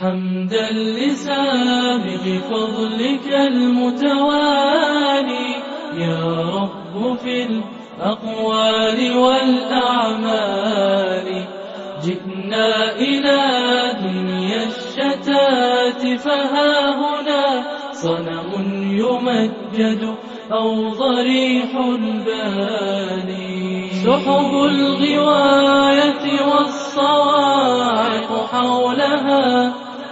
حمدا لسابق فضلك المتوالي يا رب في الأقوال والأعمال. جئنا إلى دنيا الشتات فها هنا صنم يمجد أو ضريح باني سحب الغواية والصواعق حولها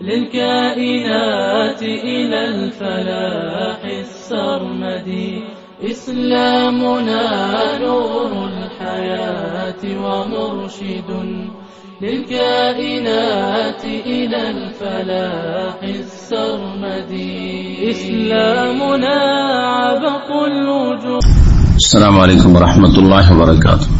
للكائنات إلى الفلاح السرمدي. إسلامنا نور الحياة ومرشد للكائنات إلى الفلاح السرمدي. إسلامنا عبق الوجود. السلام عليكم ورحمة الله وبركاته.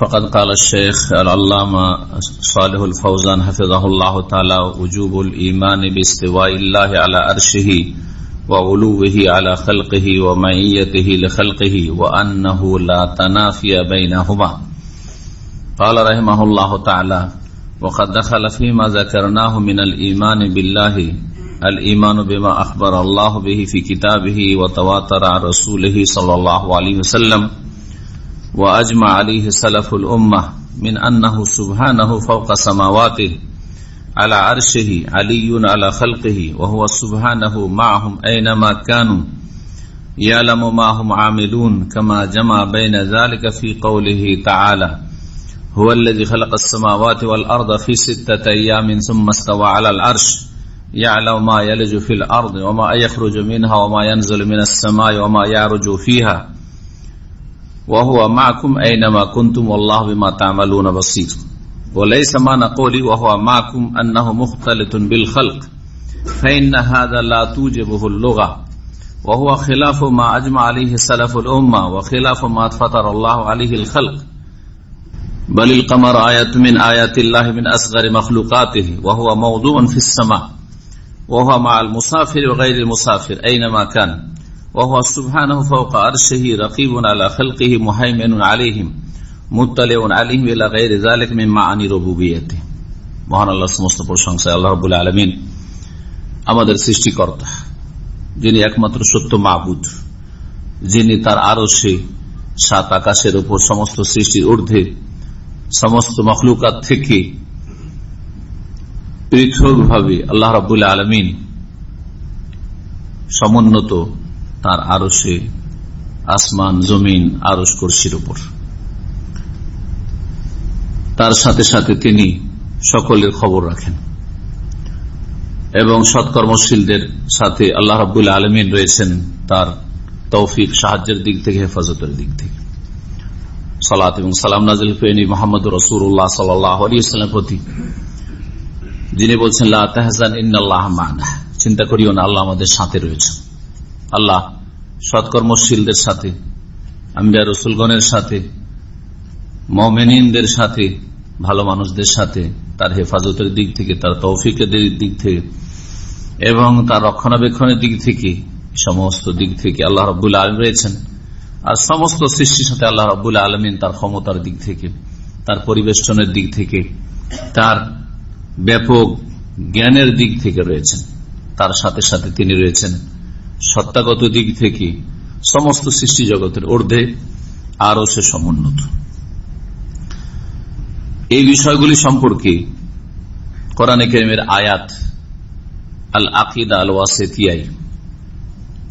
فقد قال الشيخ العلامة صالح الفوزان حفظه الله تعالى وجوب الإيمان باستواء الله على أرشه وعلوه على خلقه ومعيته لخلقه وأنه لا تنافي بينهما. قال رحمه الله تعالى وقد دخل فيما ذكرناه من الإيمان بالله، الإيمان بما أخبر الله به في كتابه وتواتر عن رسوله صلى الله عليه وسلم وأجمع عليه سلف الأمة من أنه سبحانه فوق سماواته على عرشه علي على خلقه وهو سبحانه معهم أينما كانوا يعلم ما هم عاملون كما جمع بين ذلك في قوله تعالى هو الذي خلق السماوات والأرض في ستة أيام ثم استوى على العرش يعلم ما يلج في الأرض وما يخرج منها وما ينزل من السماء وما يعرج فيها وهو معكم أينما كنتم والله بما تعملون بصير. وليس معنى قولي وهو معكم أنه مختلط بالخلق فإن هذا لا توجبه اللغة. وهو خلاف ما أجمع عليه سلف الأمة وخلاف ما فطر الله عليه الخلق. بل القمر آية من آيات الله من أصغر مخلوقاته وهو موضوع في السماء. وهو مع المسافر وغير المسافر أينما كان. وهو سبحانه فوق عرشه رقيب على خلقه مهيمن عليهم মুতালেউন আলিম ইলা গায়রি যালিক মিন মাআনি রুবুবিয়্যাতি মহান আল্লাহ সমস্ত প্রশংসা আল্লাহ রাব্বুল আলামিন আমাদের সৃষ্টিকর্তা যিনি একমাত্র সত্য মাহবুদ যিনি তার আরো সে সাত আকাশের উপর সমস্ত সৃষ্টির ঊর্ধ্বে সমস্ত মখলুকাত থেকে পৃথকভাবে আল্লাহ রাবুল আলমিন সমুন্নত তার আরও সে আসমান, জমিন আরস করশির উপর। তার সাথে সাথে তিনি সকলের খবর রাখেন এবং সৎকর্মশীলদের সাথে আল্লাহ রাবুল আলমিন রয়েছেন তার তৌফিক সাহায্যের দিক থেকে, হেফাজতের দিক থেকে। সালাত এবং সালাম নাজিল ফেনী মোহাম্মদ রসুল্লাহ সাল্লামের প্রতি, যিনি বলছেন চিন্তা করিও না, আল্লাহ আমাদের সাথে রয়েছে আল্লাহ, সৎকর্মশীলদের সাথে, আম্বিয়া রসুলগণের সাথে, মমেনিনদের সাথে, ভালো মানুষদের সাথে তার হেফাজতের দিক থেকে, তার তৌফিকের দিক থেকে এবং তার রক্ষণাবেক্ষণের দিক থেকে সমস্ত দিক থেকে আল্লাহ রবুল্লা আলম রয়েছেন। আর সমস্ত সৃষ্টির সাথে আল্লাহ রবুল্লা আলমিন তার ক্ষমতার দিক থেকে, তার পরিবেশনের দিক থেকে, তার ব্যাপক জ্ঞানের দিক থেকে রয়েছেন। তার সাথে সাথে তিনি রয়েছেন সত্তাগত দিক থেকে সমস্ত সৃষ্টি জগতের ঊর্ধ্বে আরও সে সমুন্নত। এই বিষয়গুলি সম্পর্কে কোরআনে কেরিমের আয়াত আল আকিদা আল ওয়াসেতিয়াই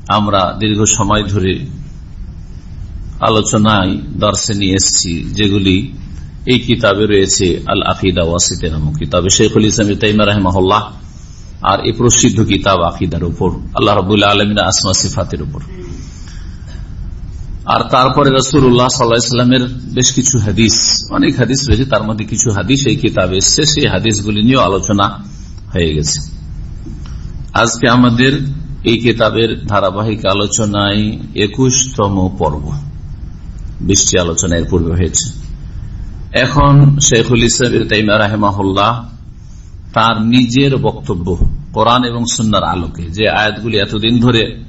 আমরা দীর্ঘ সময় ধরে আলোচনায় দর্শে নিয়ে এসছি, যেগুলি এই কিতাবে রয়েছে আল আকিদা ওয়াসিতে নামক কিতাবে। শেখুল ইসলাম তাইমা রহমাল্লাহ আর এই প্রসিদ্ধ কিতাব আকিদার উপর, আল্লাহ রবুল্লা আলমিনা আসমা সিফাতের উপর। আর তারপরে রসুল্লাহ সাল্লাহামের বেশ কিছু হাদিস, অনেক হাদিস রয়েছে, তার মধ্যে কিছু হাদিস এই কিতাবে এসছে, সেই হাদিসগুলি নিয়ে আলোচনা হয়ে গেছে। আজকে আমাদের এই কিতাবের ধারাবাহিক আলোচনায় একুশতম পর্ব, বৃষ্টি আলোচনা এর পূর্বে হয়েছে। এখন শেখুল ইসলাম তাইমা রাহেমাহুল্লাহ তার নিজের বক্তব্য কোরআন এবং সুন্নার আলোকে। যে আয়াতগুলি এতদিন ধরে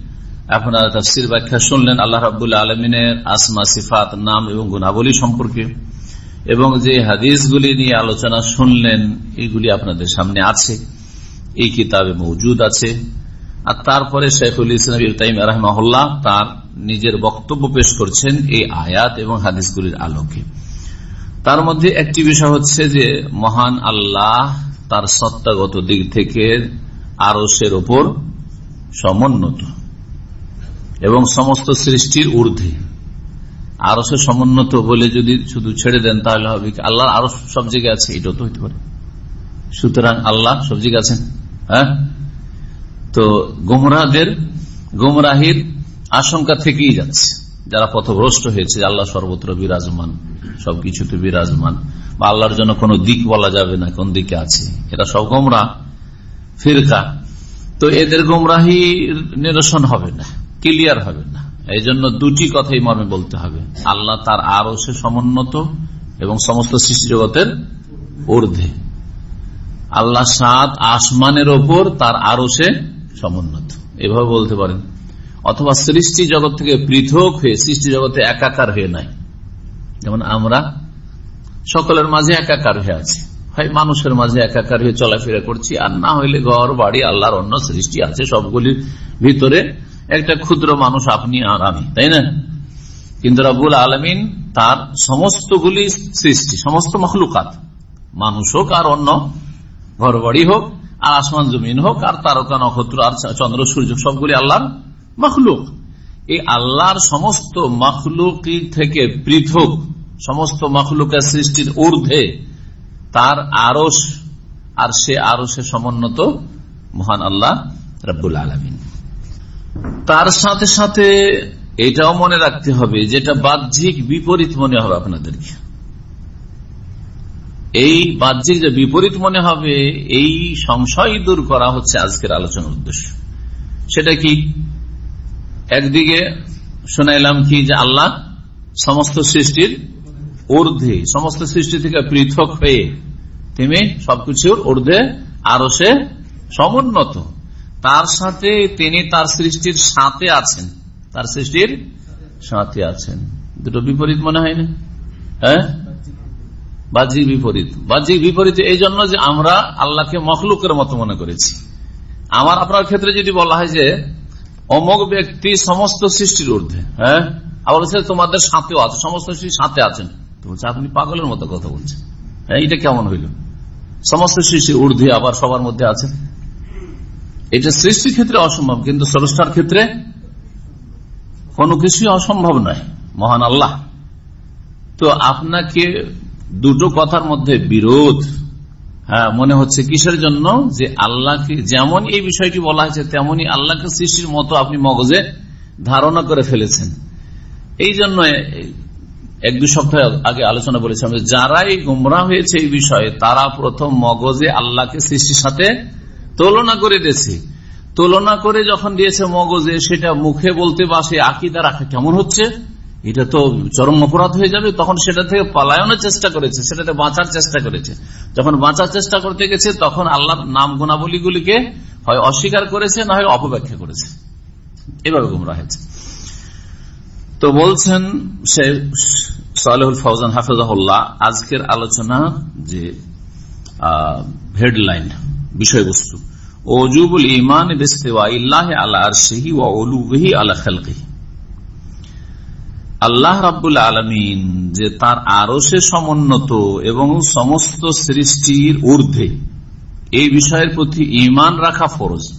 আপনারা তফসির ব্যাখ্যা শুনলেন আল্লাহ রাবুল্লাহ আলমিনের আসমা, সিফাত, নাম এবং গুণাবলী সম্পর্কে এবং যে হাদিসগুলি নিয়ে আলোচনা শুনলেন, এগুলি আপনাদের সামনে আছে। এই কিতাবে মৌজুদ আছে। আর তারপরে শেখুল ইসলাম তাইম রহমাহুল্লাহ তার নিজের বক্তব্য পেশ করছেন এই আয়াত এবং হাদিসগুলির আলোকে। তার মধ্যে একটি বিষয় হচ্ছে যে মহান আল্লাহ তার সত্তাগত দিক থেকে আরসের ওপর সমুন্নত এবং সমস্ত সৃষ্টির ঊর্ধ্বে। আরও সে সমুন্নত বলে যদি শুধু ছেড়ে দেন তাহলে হবে আল্লাহ আরও সব জায়গায় আছে, এটাও তো হইতে পারে। সুতরাং আল্লাহ সব জায়গায় আছেন হ্যাঁ? তো গুমরাহদের, গুমরাহির আশঙ্কা থেকেই যাচ্ছে। যারা পথভ্রষ্ট হয়েছে আল্লাহ সর্বত্র বিরাজমান, সবকিছুতে বিরাজমান, বা আল্লাহর জন্য কোনো দিক বলা যাবে না, কোন দিকে আছে। এটা সব গোমরা ফিরকা। তো এদের গোমরাহির নিরসন হবে না, ক্লিয়ার হবে না। এই জন্য দুটি কথাই মর্মে বলতে হবে। আল্লাহ তার আরও সে সমুন্নত এবং সমস্ত সৃষ্টি জগতের ঊর্ধ্বে। আল্লাহ সাত আসমানের ওপর তার আরও সে সমুন্নত। এভাবে বলতে পারেন। অথবা সৃষ্টি জগৎ থেকে পৃথক হয়ে, সৃষ্টি জগতে একাকার হয়ে নাই। যেমন আমরা সকলের মাঝে একাকার হয়ে আছি। হয় মানুষের মাঝে একাকার হয়ে চলাফেরা করছি, আর না হইলে ঘর, বাড়ি, আল্লাহর অন্য সৃষ্টি আছে সবগুলির ভিতরে। একটা ক্ষুদ্র মানুষ আপনি আর আমি, তাই না? কিন্তু রাবুল আলমিন তার সমস্তগুলি সৃষ্টি, সমস্ত মখলুকাত, মানুষ হোক আর অন্য ঘর বাড়ি হোক, আর আসমান জমিন হোক, আর তারকা নক্ষত্র, আর চন্দ্র, সূর্য, সবগুলি আল্লাহর মখলুক। এই আল্লাহর সমস্ত মখলুক থেকে পৃথক, সমস্ত মখলুকের সৃষ্টির ঊর্ধ্বে তার আরস আর সে আরও সে সমুন্নত মহান আল্লাহ রব্বুল আলমিন। তার সাথে সাথে এটাও মনে রাখতে হবে, যেটা বাহ্যিক বিপরীত মনে হবে আপনাদেরকে। এই বাহ্যিক যে বিপরীত মনে হবে, এই সংশয় দূর করা হচ্ছে আজকের আলোচনার উদ্দেশ্য। সেটা কি? একদিকে শোনাইলাম কি যে আল্লাহ সমস্ত সৃষ্টির ঊর্ধ্বে, সমস্ত সৃষ্টি থেকে পৃথক হয়ে, তিনি সবকিছুর ঊর্ধ্বে আরও সে সমুন্নত। তার সাথে তিনি তার সৃষ্টির সাথে আছেন। তার সৃষ্টির সাথে আছেন। দুটো বিপরীত মনে হয় না? হ্যাঁ? বাহ্যিক বিপরীত। বাহ্যিক বিপরীত এই জন্য যে আমরা আল্লাহকে মখলুকের মতো মনে করেছি। আমার আপনার ক্ষেত্রে যদি বলা হয় যে, অমক ব্যক্তি সমস্ত সৃষ্টির ঊর্ধ্বে হ্যাঁ? আবার তোমাদের সাথেও আছে, সমস্ত সৃষ্টির সাথে আছেন। বলছে, আপনি পাগলের মতো কথা বলছেন। হ্যাঁ এটা কেমন হইল? সমস্ত সৃষ্টির ঊর্ধ্বে আবার সবার মধ্যে আছে। এটা সৃষ্টির ক্ষেত্রে অসম্ভব, কিন্তু স্রষ্টার ক্ষেত্রে কোনো কিছুই অসম্ভব নয়, মহান আল্লাহ। তো আপনাকে দুটো কথার মধ্যে বিরোধ হ্যাঁ মনে হচ্ছে কিসের জন্য? যে আল্লাহকে যেমন এই বিষয়টি বলা হয়েছে তেমনি আল্লাহকে সৃষ্টির মতো আপনি মগজে ধারণা করে ফেলেছেন। এই জন্য এক দু সপ্তাহ আগে আলোচনা বলেছিলাম যারাই গুমরা হয়েছে এই বিষয়ে, তারা প্রথম মগজে আল্লাহকে সৃষ্টির সাথে তুলনা করে দিয়েছে। তুলনা করে যখন দিয়েছে মগজে, সেটা মুখে বলতে বা সে আকিদা রাখা কেমন হচ্ছে? এটা তো চরম অপরাধ হয়ে যাবে। তখন সেটা থেকে পালায়নের চেষ্টা করেছে, সেটাতে বাঁচার চেষ্টা করেছে। যখন বাঁচার চেষ্টা করতে গেছে, তখন আল্লাহর নাম গুণাবলীগুলিকে হয় অস্বীকার করেছে, না হয় অপব্যাখ্যা করেছে। এভাবে গুমরা হয়েছে। তো বলছেন সালেহুল ফৌজান হাফিজাহুল্লাহ, আজকের আলোচনা যে হেডলাইন বিষয়বস্তু ওজুবুল ইমান আল্লাহ রাব্বুল আলমিন যে তার আরও সে সমুন্নত এবং সমস্ত সৃষ্টির ঊর্ধ্বে এই বিষয়ের প্রতি ইমান রাখা ফরজ।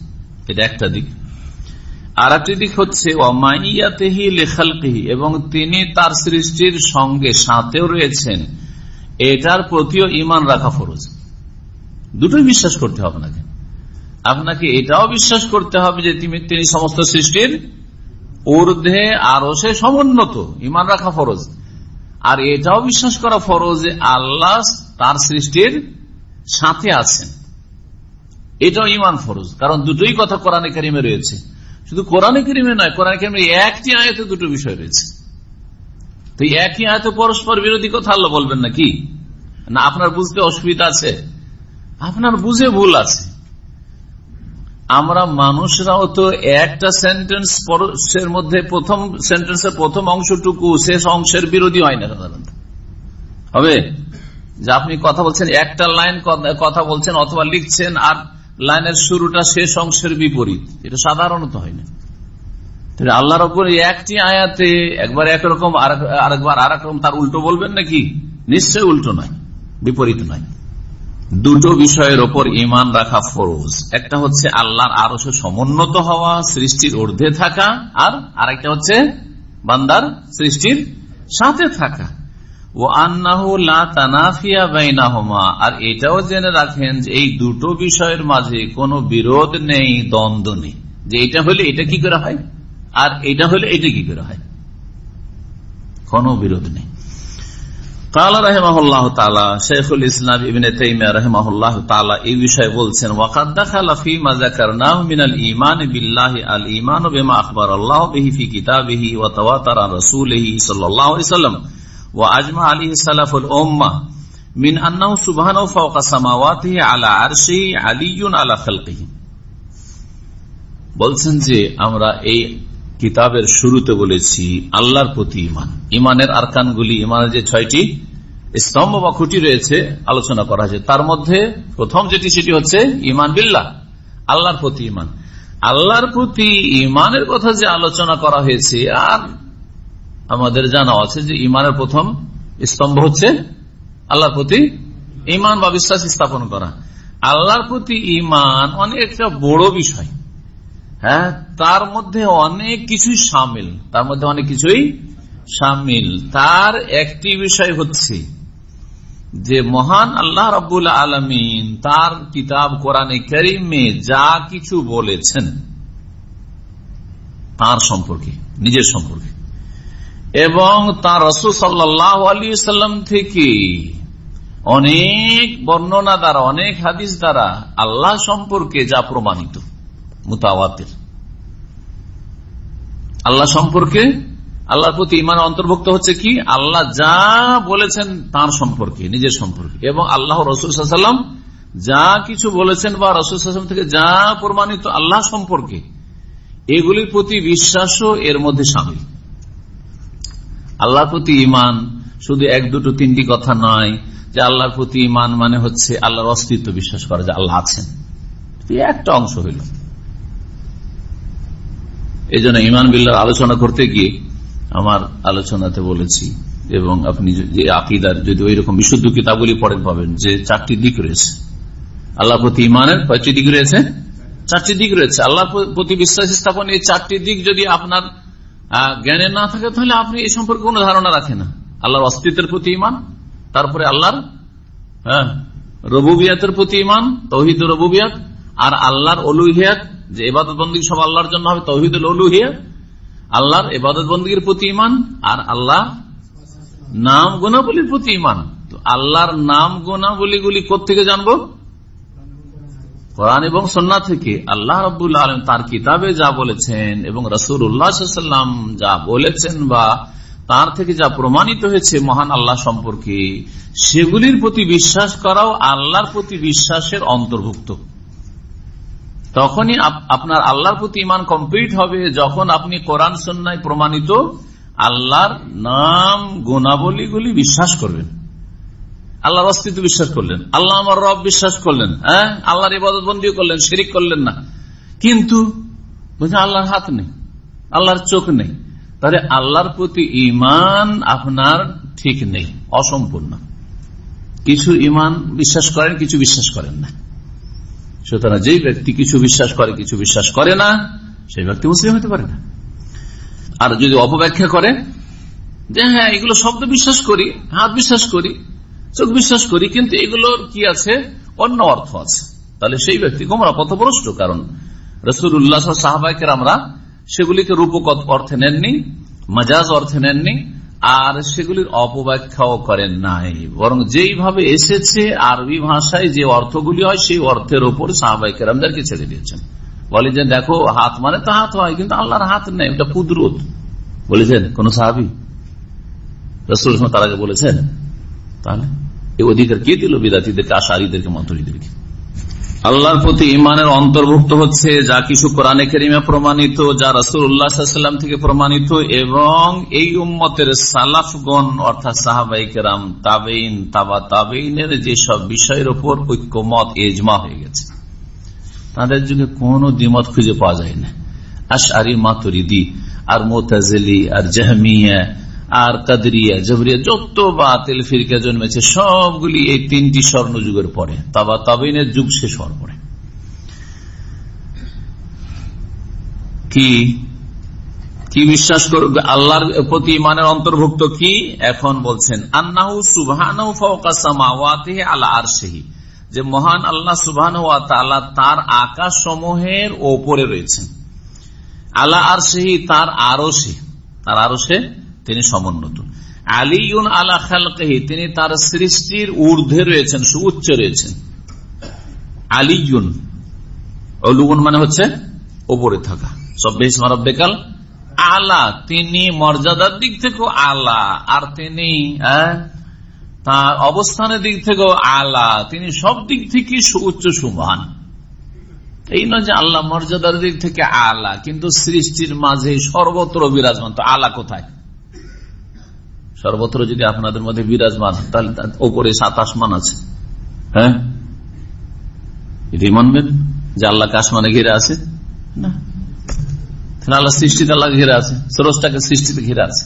এটা একটা দিক। আর একটি দিক হচ্ছে এবং তিনি তার সৃষ্টির সঙ্গে সাথেও রয়েছেন। এটার প্রতিও ইমান রাখা ফরজ। দুটোই বিশ্বাস করতে হবে আপনাকে। আপনাকে এটাও বিশ্বাস করতে হবে যে তিনি সমস্ত সৃষ্টির ঊর্ধ্বে আরও সে সমুন্নত ইমান রাখা ফরজ। আর এটাও বিশ্বাস করা ফরজ যে আল্লাহ তার সৃষ্টির সাথে আছেন। এটাও ইমান ফরজ, কারণ দুটোই কথা কোরআনে কারিমে রয়েছে। শুধু কোরআনে কারিমে নয়, কোরআন কারিমে একটি আয়তে দুটো বিষয় রয়েছে। তো একই আয়তে পরস্পর বিরোধী কথা আল্লাহ বলবেন না কি? না, আপনার বুঝতে অসুবিধা আছে? আপনার বুঝে ভুল আছে। আমরা মানুষরাও তো একটা সেন্টেন্স এর মধ্যে প্রথম সেন্টেন্সের প্রথম অংশটুকু শেষ অংশের বিরোধী হয় না সাধারণত। হবে? যে আপনি কথা বলছেন, একটা লাইন কথা বলছেন অথবা লিখছেন আর লাইনের শুরুটা শেষ অংশের বিপরীত। এটা সাধারণত হয় না। আল্লাহ রব্বর একটি আয়াতে একবার একরকম আরেকবার আর রকম তার উল্টো বলবেন নাকি? নিশ্চয় উল্টো নয়, বিপরীত নয়। দুটো বিষয়ের ওপর ইমান রাখা ফরজ। একটা হচ্ছে আল্লাহর আরও সমুন্নত হওয়া, সৃষ্টির ঊর্ধ্বে থাকা, আর আরেকটা হচ্ছে বান্দার সৃষ্টির সাথে থাকা। আর এটাও জেনে রাখেন যে এই দুটো বিষয়ের মাঝে কোনো বিরোধ নেই, দ্বন্দ্ব নেই। যে এটা হলে এটা কি করে হয়? আর এটা হলে এটা কি করে হয়? কোনো বিরোধ নেই। কালা বিষয়ে বলছেন ওয়াকাদ্দা নাম মিনাল ইমান আল ইমান আজমা আলাইহি সালাফুল উম্মাহ মিন আন্নাহু সামাওয়াতিহি আলা আরশি আলিয়ুন আলা খালকিহি বলছেন যে, আমরা এই কিতাবের শুরুতে বলেছি, আল্লাহর প্রতি ইমান ইমানের আরকানগুলি ইমানের যে ছয়টি স্তম্ভ বা খুঁটি রয়েছে, আলোচনা করা হয়েছে। তার মধ্যে প্রথম যেটি, সেটি হচ্ছে ইমান বিল্লাহ, আল্লাহর প্রতি ইমান আল্লাহর প্রতি ইমানের কথা যে আলোচনা করা হয়েছে, আর আমাদের জানা আছে যে ইমানের প্রথম স্তম্ভ হচ্ছে আল্লাহর প্রতি ইমান বা বিশ্বাস স্থাপন করা। আল্লাহর প্রতি ইমান অনেকটা বড় বিষয়। হ্যাঁ তার মধ্যে অনেক কিছুই সামিল। তার মধ্যে অনেক কিছুই সামিল। তার একটি বিষয় হচ্ছে যে মহান আল্লাহ রবুল আলমিন তার কিতাব কোরআনে করিমে যা কিছু বলেছেন, তার সম্পর্কে, নিজের সম্পর্কে। এবং তার রসুল সাল্লাহ সাল্লাম থেকে অনেক বর্ণনা দ্বারা, অনেক হাদিস দ্বারা আল্লাহ সম্পর্কে যা প্রমাণিত, মুতাওয়াতের। আল্লাহ সম্পর্কে, আল্লাহর প্রতি ইমান অন্তর্ভুক্ত হচ্ছে কি? আল্লাহ যা বলেছেন তার সম্পর্কে, নিজের সম্পর্কে। এবং আল্লাহ রসুলাম যা কিছু বলেছেন বা রসুলাম থেকে যা প্রমাণিত আল্লাহ সম্পর্কে, এগুলির প্রতি বিশ্বাসও এর মধ্যে সামিল। আল্লাহর প্রতি ইমান শুধু এক, দুটো, তিনটি কথা নয় যে আল্লাহর প্রতি ইমান মানে হচ্ছে আল্লাহর অস্তিত্ব বিশ্বাস করা যে আল্লাহ আছেন। একটা অংশ হইল। এই জন্য ইমান বিল্লার আলোচনা করতে গিয়ে আমার আলোচনাতে বলেছি এবং আপনি যে আকিদার যদি ওই রকম বিশুদ্ধ কিতাবগুলি পড়েন পাবেন যে চারটি দিক রয়েছে। আল্লাহ প্রতি ইমানের কয়টি দিক রয়েছে? চারটি দিক রয়েছে। আল্লাহ প্রতি বিশ্বাস স্থাপন এই চারটি দিক যদি আপনার জ্ঞানে না থাকে তাহলে আপনি এই সম্পর্কে কোনো ধারণা রাখেন না। আল্লাহর অস্তিত্বের প্রতি ইমান তারপরে আল্লাহর হ্যাঁ রবুবিয়াতের প্রতি ইমান তৌহিদ রবুবিয়াত, আর আল্লাহর অলুহিয়াত, যে এবাদত বন্দী সব আল্লাহর জন্য হবে, তৌহিদ অলুহিয়াত, আল্লাহর এবাদত বন্দীর প্রতি ইমান আর আল্লাহ নাম গুণাবলীর প্রতি ইমান আল্লাহর নাম গুণাবলীগুলি কোথেকে জানব? কোরআন এবং সন্না থেকে আল্লাহ রবুল্লা আলম তার কিতাবে যা বলেছেন এবং রসুল উল্লাহাম যা বলেছেন বা তার থেকে যা প্রমাণিত হয়েছে মহান আল্লাহ সম্পর্কে, সেগুলির প্রতি বিশ্বাস করাও আল্লাহর প্রতি বিশ্বাসের অন্তর্ভুক্ত। তখনই আপনার আল্লাহর প্রতি ইমান কমপ্লিট হবে যখন আপনি কোরআন সন্ন্যায় প্রমাণিত আল্লাহর নাম, গুণাবলীগুলি বিশ্বাস করবেন। আল্লাহর অস্তিত্ব বিশ্বাস করলেন। আল্লাহ আমার রব বিশ্বাস করলেন হ্যাঁ? আল্লাহর ইবাদত বন্দী করলেন, শিরিক করলেন না। কিন্তু বুঝলেন আল্লাহর হাত নেই, আল্লাহর চোখ নেই। তাহলে আল্লাহর প্রতি ইমান আপনার ঠিক নেই, অসম্পূর্ণ। কিছু ইমান বিশ্বাস করেন, কিছু বিশ্বাস করেন না। সুতরাং যেই ব্যক্তি কিছু বিশ্বাস করে, কিছু বিশ্বাস করে না, সেই ব্যক্তি মুসলিম হতে পারে না। আর যদি অপব্যাখ্যা করে, যে হ্যাঁ এগুলো শব্দ বিশ্বাস করি, হাত বিশ্বাস করি চোখ বিশ্বাস করি, কিন্তু এগুলোর কি আছে? অন্য অর্থ আছে। তাহলে সেই ব্যক্তি গোমরা পথভ্রষ্ট, কারণ রসুল উল্লাহ সাহাবাহিকের আমরা সেগুলিকে রূপকত অর্থে নেননি, মাজাজ অর্থে নেননি, আর সেগুলির অপব্যাখ্যাও করেন নাই। বরং যেইভাবে এসেছে আরবি ভাষায় যে অর্থগুলি হয়, সেই অর্থের ওপর সাহাবাহিকের আমাদেরকে ছেড়ে দিয়েছেন। বলে যে দেখো, হাত মানে তো হাত হয়, কিন্তু আল্লাহর হাত নেই এটা কুদরত। বলেছেন, কোন সাহাবি? রসুল তার আগে বলেছেন, তাহলে এই অধিকার কে দিল? বিদাতিদেরকে আশারিদেরকে মন্ত্রীদেরকে। আল্লাহর প্রতি ইমানের অন্তর্ভুক্ত হচ্ছে যা কিছু কোরআনে কেরিমে প্রমাণিত, যা রসুল উল্লাহাম থেকে প্রমাণিত, এবং এই উম্মতের সালাফগণ, অর্থাৎ সাহাবাই কেরাম তাবেইন তাবা তাবেইনের যেসব বিষয়ের ওপর ঐক্যমত এজমা হয়ে গেছে। তাদের যুগে কোন দ্বিমত খুঁজে পাওয়া যায় না আশারি মাতুরিদি, আর মোতাজলি আর জাহমিয়া আর কাদরিয়া, জবরিয়া যত বাতিল ফিরকা জন্মেছে, সবগুলি এই তিনটি স্বর্ণ যুগের পরে। তাবা তাবিনের যুগ শেষ হওয়ার পরে। কি? কি বিশ্বাস করবে আল্লাহর প্রতি ইমানের অন্তর্ভুক্ত কি? এখন বলছেন, আন্নাহু সুবহানাহু ফাওকা সামাওয়াতিহি আলা আরশিহি। যে মহান আল্লাহ তাআলা তার আকাশ সমূহের ওপরে রয়েছেন। আলা আরশিহি তার আরশে। তার আরশে তিনি সমুন্নত। আলিউন আলা খালকেহি, তিনি তার সৃষ্টির ঊর্ধ্বে রয়েছেন, সুউচ্চ রয়েছেন। আলিউন অলুগুন মানে হচ্ছে ওপরে থাকা। সব বেকাল আলা, তিনি মর্যাদার দিক থেকেও আলা, আর তিনি তার অবস্থানের দিক থেকেও আলা, তিনি সব দিক থেকে সুউচ্চ সুমান এই নয় যে আল্লাহ মর্যাদার দিক থেকে আলা, কিন্তু সৃষ্টির মাঝে সর্বত্র বিরাজমান, তো আলা কোথায়? সর্বত্র যদি আপনাদের মধ্যে বিরাজমান, তাহলে ওপরে সাত আসমান আছে। হ্যাঁ? মানবেন যে আল্লাহকে আসমানে ঘিরে আছে, না? আল্লাহ সৃষ্টিতে আল্লাহ ঘিরে আছে সরোজটাকে সৃষ্টিতে ঘিরে আছে।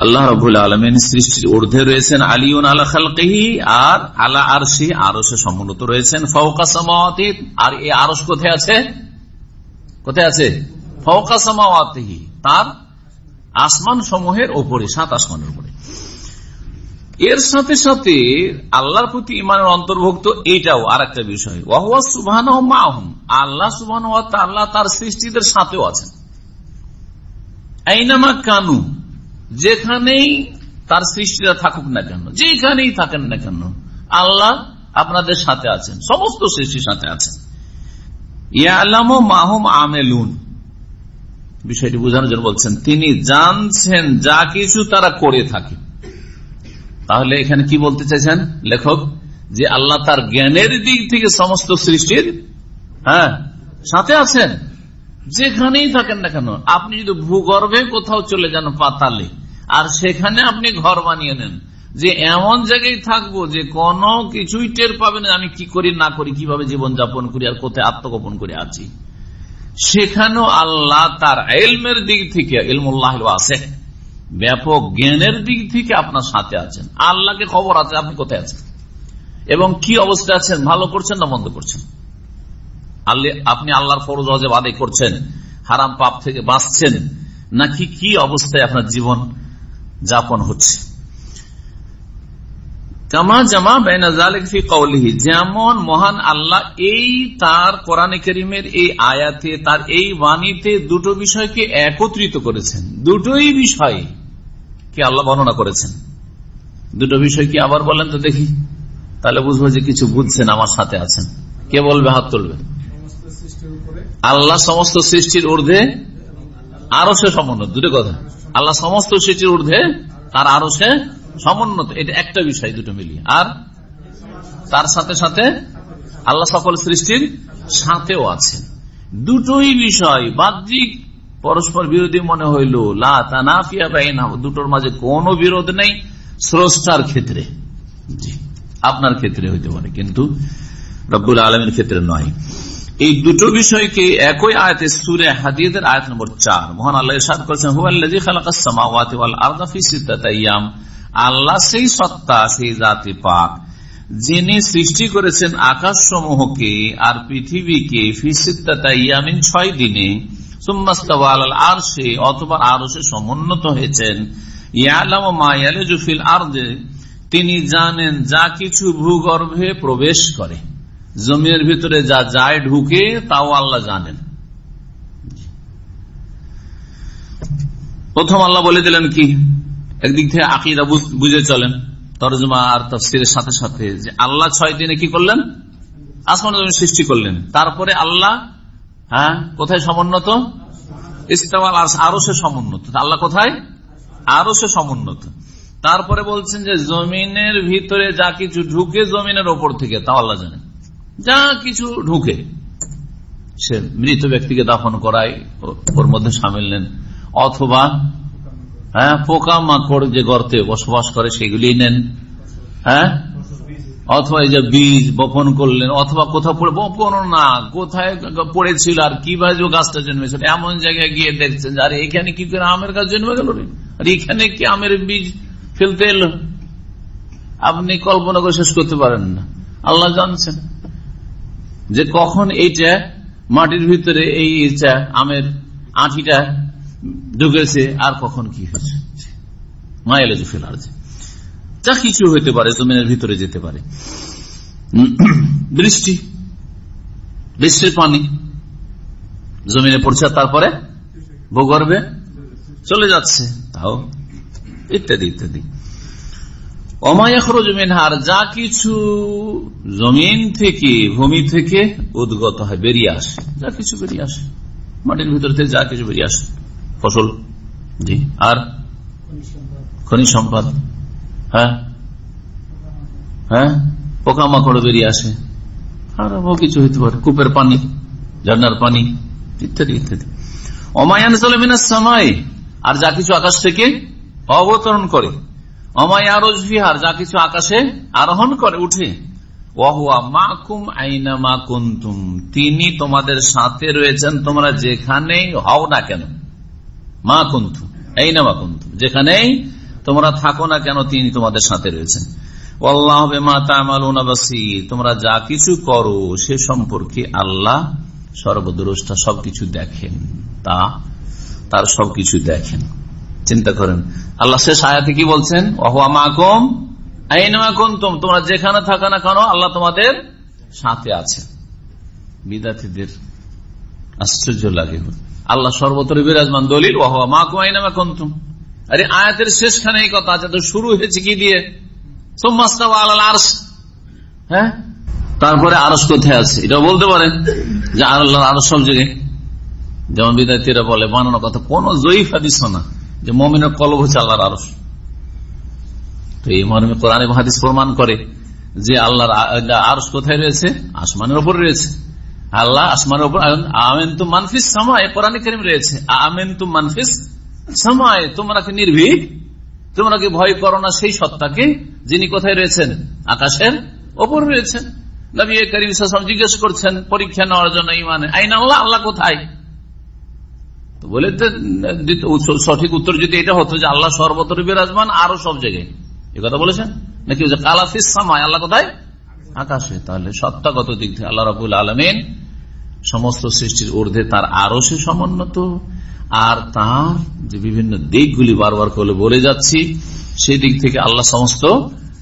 আল্লাহ রবুল আলমিন সৃষ্টির ঊর্ধ্বে রয়েছেন আলিউন আল্লাহ খালকেহি আর আল্লাহ আরশি আরসে সমুন্নত রয়েছেন ফৌকা সামাওয়াতি আর এই আরস কোথায় আছে? কোথায় আছে? ফৌকা সামাওয়াতিহি, তার আসমান সমূহের ওপরে সাত আসমানের উপরে। এর সাথে সাথে আল্লাহর প্রতি ইমানের অন্তর্ভুক্ত এইটাও আর একটা বিষয়। ওয়াহুয়া সুবাহ মাহম, আল্লাহ সুবাহ আল্লাহ তার সৃষ্টিদের সাথেও আছেন। আইনামা কানু, যেখানেই তার সৃষ্টিরা থাকুক না কেন, যেখানেই থাকেন না কেন, আল্লাহ আপনাদের সাথে আছেন, সমস্ত সৃষ্টির সাথে আছেন। ইয়ালাম মাহুম আমেলুন বিষয়টি বোঝানোর জন্য বলছেন, তিনি জানছেন যা কিছু তারা করে থাকে। তাহলে এখানে কি বলতে চাইছেন? লেখক, যে আল্লাহ তার জ্ঞানের দিক থেকে সমস্ত সৃষ্টির হ্যাঁ সাথে আছেন। যেখানেই থাকেন না কেন, আপনি যদি ভূগর্ভে কোথাও চলে যান পাতালে, আর সেখানে আপনি ঘর বানিয়ে নেন, যে এমন জায়গায় থাকব যে কোনো কিছুই টের পাবেন আমি কি করি, না করি, কীভাবে জীবন যাপন করি, আর কোথায় আত্মগোপন করে আছি। সেখানেও আল্লাহ তার এলমের দিক থেকে, ইলমুল্লাহ আছে ব্যাপক জ্ঞানের দিক থেকে আপনার সাথে আছেন। আল্লাহকে খবর আছে, আপনি কোথায় আছেন? এবং কি অবস্থায় আছেন? ভালো করছেন না বন্ধ করছেন? আপনি আল্লাহর ফরজ অজেব আদায় করছেন, হারাম পাপ থেকে বাঁচছেন, নাকি কি অবস্থায় আপনার জীবন যাপন হচ্ছে? কামা জামা বেনাজালি কৌলিহি যেমন মহান আল্লাহ এই তার কোরআন করিমের এই আয়াতে, তার এই বাণীতে দুটো বিষয়কে একত্রিত করেছেন। দুটোই বিষয় কি আল্লাহ বর্ণনা করেছেন। দুটো বিষয় কি আবার বলেন তো দেখি। তাহলে বুঝব যে কিছু বুঝছেন, আমার সাথে আছেন। কে বলবে, হাত তুলবে? আল্লাহ সমস্ত সৃষ্টির ঊর্ধ্বে আরও সে সমন্বয়। দুটো কথা। আল্লাহ সমস্ত সৃষ্টির ঊর্ধ্বে, তার আরও সে সমুন্নত, এটা একটা বিষয়, দুটো মিলিয়ে। আর তার সাথে সাথে আল্লাহ সকল সৃষ্টির সাথেও আছেন। দুটোই বিষয়, বাহ্যিক পরস্পর বিরোধী মনে হইল দুটোর মাঝে কোনো বিরোধ নেই, স্রষ্টার ক্ষেত্রে। আপনার ক্ষেত্রে হইতে পারে, কিন্তু রব্বুল আলমের ক্ষেত্রে নয়। এই দুটো বিষয়কে একই আয়তে সুরে হাদিদের আয়াত নম্বর চার, মহান আল্লাহ করেছেন, হুয়াল্লাযী খালাকাস সামাওয়াতি ওয়াল আল্লাহ সেই সত্তা, সেই জাতি পাক, যিনি সৃষ্টি করেছেন আকাশ সমূহকে আর পৃথিবীকে, ফি ছয় দিনে আলাল আরশে, অথবা আরশে সমুন্নত হয়েছেন। তিনি জানেন যা কিছু ভূগর্ভে প্রবেশ করে। জমির ভিতরে যা যায় ঢুকে, তাও আল্লাহ জানেন। প্রথম আল্লাহ বলে দিলেন কি? একদিক থেকে আকিরা বুঝে চলেন। তরজমা আর তফসিরের সাথে সাথে যে আল্লাহ ছয় দিনে কি করলেন? আসমান সৃষ্টি করলেন। তারপরে আল্লাহ হ্যাঁ কোথায় সমুন্নত? ইস্তেমাল আরও সে সমুন্নত। আল্লাহ কোথায়? আরও সে সমুন্নত। তারপরে বলছেন যে জমিনের ভিতরে যা কিছু ঢুকে জমিনের ওপর থেকে তা আল্লাহ জানেন যা কিছু ঢুকে, সে মৃত ব্যক্তিকে দাফন করায় ওর মধ্যে সামিল নেন। অথবা হ্যাঁ পোকা মাকড় যে গর্তে বসবাস করে, সেগুলি নেন। হ্যাঁ? অথবা এই যে বীজ বপন করলেন, অথবা কোথাও পড়ে বপন না, কোথায় পড়েছিল আর কীভাবে গাছটা জন্মেছিল, এমন জায়গায় গিয়ে দেখছেন আর, এখানে কি করে আমের গাছ জন্মে গেল রে? আর এখানে কি আমের বীজ ফেলতে এলো? আপনি কল্পনা করে শেষ করতে পারেন না। আল্লাহ জানছেন। যে কখন এইটা মাটির ভিতরে এই আমের আঠিটা ঢুকেছে আর কখন কি হয়েছে? মায়েলে ফেলার যা। কিছু হইতে পারে, জমিনের ভিতরে যেতে পারে। বৃষ্টি, বৃষ্টির পানি, জমিনে পড়ছে তারপরে ভূগর্ভে চলে যাচ্ছে। তাও ইত্যাদি ইত্যাদি। অমায়াখরজ মিনহার যা কিছু জমিন থেকে, ভূমি থেকে উদ্গত হয়, বেরিয়ে আসে। যা কিছু বেরিয়ে আসে। মাটির ভিতর থেকে যা কিছু বেরিয়ে আসে। ফসল। জি, আর? খনিজ সম্পদ। হ্যাঁ? হ্যাঁ? পোকামাকড় বেরিয়ে আসে। আর কিছু হইতে পারে। কূপের পানি ঝর্নার পানি, ইত্যাদি ইত্যাদি। অমায়ান মিনার সময় আর যা কিছু আকাশ থেকে অবতরণ করে। অমায় আরজ বিহার যা কিছু আকাশে আরোহণ করে, উঠে। তিনি তোমাদের সাথে রয়েছেন, তোমরা যেখানেই হও না কেন। মা কুন্তু আইনা মা কুন্তু। যেখানেই তোমরা থাকো না কেন, তিনি তোমাদের সাথে রয়েছেন। তোমরা যা কিছু করো, সে সম্পর্কে আল্লাহ সর্বদ্রষ্টা সবকিছু দেখেন। তা তার সবকিছু দেখেন। চিন্তা করেন, আল্লাহ শেষ আয়াতে কি বলছেন? মাকম আইনাকুম তোমরা যেখানে থাকা না কেন, আল্লাহ তোমাদের সাথে আছে বিদ্যার্থীদের আশ্চর্য লাগে। আল্লাহ সর্বতর বিরাজমান দলিল ওহা মাকুম আইনামা কুন্তুম। আরে আয়াতের শেষখানে এই কথা আছে, তো শুরু হয়েছে কি দিয়ে? হ্যাঁ? তারপরে আরস কোথায় আছে? এটা বলতে পারেন যে আল্লাহ আরস সব যেমন বিদ্যার্থীরা বলে, বানানো কথা, কোন জয়ীফ হাদিস না, যে মমিনের কলব হচ্ছে আল্লাহর আরস তো এই মর্মে কোরআন হাদিস প্রমাণ করে যে আল্লাহর আরস কোথায় রয়েছে? আসমানের ওপর রয়েছে। আল্লাহ আসমানের ওপর আমেন তু মানফিস সময়, কোরআন করিম রয়েছে আমেন তু মানফিস সময়, তোমরা কি নির্ভীক? তোমরা কি ভয় করো না সেই সত্তাকে? যিনি কোথায় রয়েছেন? আকাশের ওপর রয়েছেন। জিজ্ঞেস করছেন, পরীক্ষা নেওয়ার জন্য ইমানে আইন আল্লাহ আল্লাহ কোথায়? বলে সঠিক উত্তর যদি এটা হতো যে আল্লাহ সর্বতর বিরাজমান, আরও সব জায়গায়। এ কথা বলেছেন? নাকি কালাফিস সামায়, আল্লাহ কোথায়? আকাশে, তাহলে সত্তাগত দিক থেকে আল্লাহ রাবুল আলমেন সমস্ত সৃষ্টির ঊর্ধ্বে তার আরও সে সমুন্নত। আর তার যে বিভিন্ন দিকগুলি বারবার করে বলে যাচ্ছি, সেই দিক থেকে আল্লাহ সমস্ত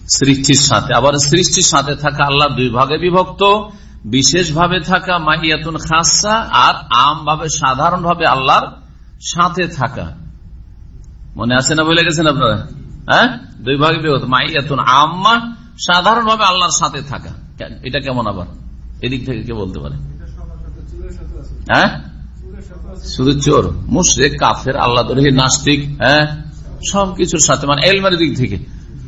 সৃষ্টির সাথে, আবার সৃষ্টির সাথে থাকা আল্লাহ দুই ভাগে বিভক্ত। বিশেষ ভাবে থাকা মাহিয়াতুন খাসা আর আম ভাবে সাধারণ ভাবে আল্লাহর সাথে থাকা। মনে আছে না বলে গেছেন আপনারা? হ্যাঁ? দুই ভাগে বিভক্ত, মাহিয়াতুন আম্মা সাধারণ ভাবে আল্লাহর সাথে থাকা। এটা কেমন আবার? এদিক থেকে কে বলতে পারে? হ্যাঁ? শুধু চোর, মুশরেক, কাফের, আল্লাহ নাস্তিক হ্যাঁ? সবকিছুর সাথে মানে এলমারি দিক থেকে।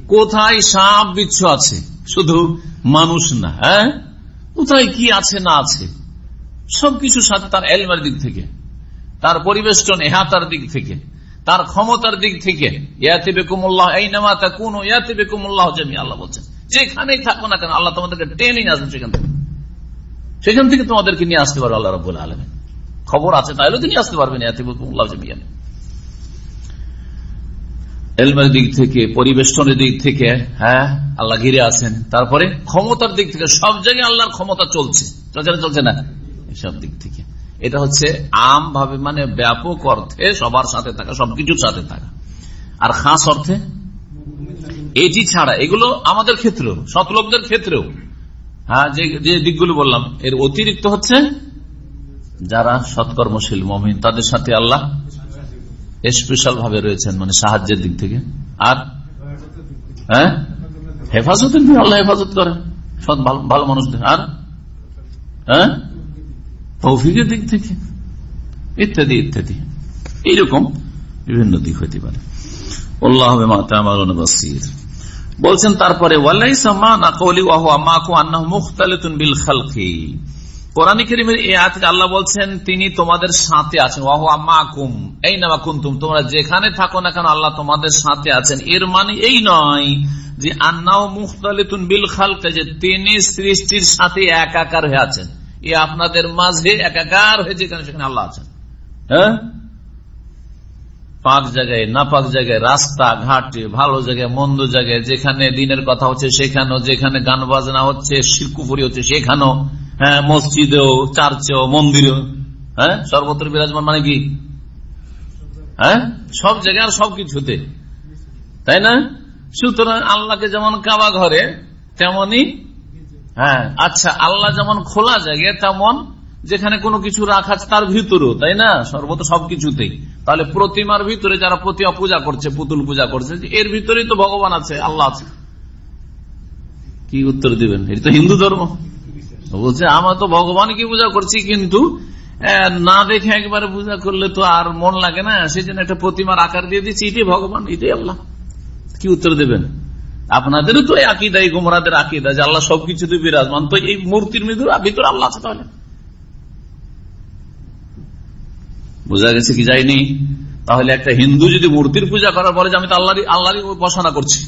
কোথায় সাপ বিচ্ছু আছে? শুধু মানুষ না হ্যাঁ? কোথায় কি আছে, না আছে? সবকিছুর সাথে তার এলমের দিক থেকে। তার পরিবেষ্টন এহাতার দিক থেকে। তার ক্ষমতার দিক থেকে। ইয়াতে বেকুমুল্লাহ এই নামা তা কোন ইয়াতে বেকুমুল্লাহ জামি আল্লাহ বলছেন। যেখানেই থাকো না কেন, আল্লাহ তোমাদেরকে টেনে নিয়ে আসবেন সেখান থেকে। সেখান থেকে তোমাদেরকে নিয়ে আসতে পারবে আল্লাহ রব্বুল আলমী খবর আছে, তাহলে তো নিয়ে আসতে পারবেন বেকুমুল্লাহ জামিয়ান। এলমের দিক থেকে, পরিবেষ্টনের দিক থেকে হ্যাঁ আল্লাহ ঘিরে আছেন। তারপরে ক্ষমতার দিক থেকে, সব জায়গায় আল্লাহর ক্ষমতা চলছে। চলছে না চলছে না? সব দিক থেকে। এটা হচ্ছে আম ভাবে মানে ব্যাপক অর্থে সবার সাথে থাকা, সবকিছুর সাথে থাকা। আর খাস অর্থে এটি ছাড়া, এগুলো আমাদের ক্ষেত্রেও সতলোকদের ক্ষেত্রেও। হ্যাঁ যে দিকগুলো বললাম, এর অতিরিক্ত হচ্ছে যারা সৎকর্মশীল, মমিন, তাদের সাথে আল্লাহ স্পেশাল ভাবে রয়েছেন মানে সাহায্যের দিক থেকে। আর হ্যাঁ? হেফাজতের দিকে আল্লাহ হেফাজত করেন, সৎ, ভালো মানুষদের। আর হ্যাঁ? তৌফিকের দিক থেকে, ইত্যাদি ইত্যাদি। এইরকম বিভিন্ন দিক হইতে পারে। বলছেন, তারপরে তিনি তোমাদের সাথে আছেন। এই তোমরা যেখানে থাকো না কেন, আল্লাহ তোমাদের সাথে আছেন। এর মানে এই নয় যে আন্নাও মুখতালিতুন বিল খালকে, যে তিনি সৃষ্টির সাথে একাকার হয়ে আছেন। এ আপনাদের মাঝে একাকার হয়ে যেখানে সেখানে আল্লাহ আছেন। হ্যাঁ? পাক জায়গায় না পাক জায়গায়, রাস্তা, ঘাটে, ভালো জায়গায়, মন্দ জায়গায়, যেখানে দিনের কথা হচ্ছে সেখানেও, যেখানে গান বাজনা হচ্ছে শিল্কুপুরি হচ্ছে সেখানেও হ্যাঁ মসজিদেও, চার্চেও, মন্দিরেও হ্যাঁ সর্বত্র বিরাজমান মানে কি? হ্যাঁ সব জায়গায় আর সবকিছুতে। তাই না? সুতরাং আল্লাহকে যেমন কাবা ঘরে, তেমনই হ্যাঁ আচ্ছা আল্লাহ যেমন খোলা জায়গায়, তেমন যেখানে কোনো কিছু রাখা তার ভিতরেও, তাই না? সর্বত সবকিছুতেই। তাহলে প্রতিমার ভিতরে যারা প্রতিমা পূজা করছে, পুতুল পূজা করছে এর ভিতরেই তো ভগবান আছে, আল্লাহ আছে। কি উত্তর দিবেন? এটা তো হিন্দু ধর্ম। বলছে, আমরা তো ভগবানকে পূজা করছি, কিন্তু না দেখে একবারে পূজা করলে তো আর মন লাগে না। সেই জন্য একটা প্রতিমার আকার দিয়ে দিচ্ছি, এটাই ভগবান, এটাই আল্লাহ। কি উত্তর দেবেন? আপনাদেরও তো আকিদাই গুমরাদের আকিদা, যে আল্লাহ সবকিছুতে বিরাজমান। তো এই মূর্তির ভিতরে আল্লাহ আছে তাহলে? বোঝা গেছে কি যায়নি? তাহলে একটা হিন্দু যদি মূর্তির পূজা করার পরে আমি তো আল্লাহ আল্লাহরই উপাসনা করছি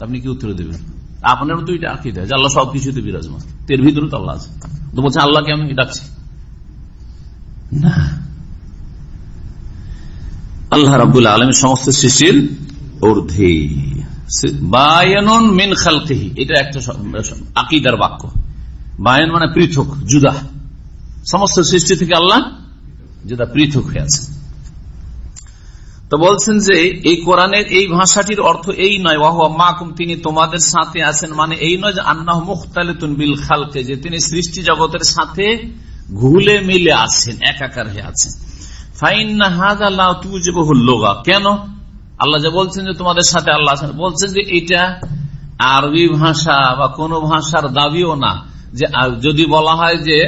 আপনি কি উত্তর দেবেন? আপনারও তো এটা আকিদা যে আল্লাহ সবকিছুতে বিরাজমান এর ভিতরে তো আল্লাহ আছে। তো বলছে, আল্লাহকে আমি ডাকছি। না। আল্লাহ রাবুল আলমের সমস্ত সৃষ্টির ঊর্ধ্বে। বায়নন মিন খালকেহি। এটা একটা আকিদার বাক্য। বায়ন মানে পৃথক, জুদা। সমস্ত সৃষ্টি থেকে আল্লাহ জুদা পৃথক হয়ে আছে। তো বলছেন যে এই কোরআনের এই ভাষাটির অর্থ এই নয়, ওয়াহুয়া মাকুম, তিনি তোমাদের সাথে আছেন মানে এই নয় যে আন্না মুখতালিতুন বিল খালকে, যে তিনি সৃষ্টি জগতের সাথে ঘুলে মিলে আছেন, একাকার হয়ে আছেন। কেন? আল্লাহ যে বলছেন যে তোমাদের সাথে আল্লাহ আছেন। বলছেন যে এটা আরবি ভাষা বা কোন ভাষার দাবিও না, যে যদি বলা হয় যে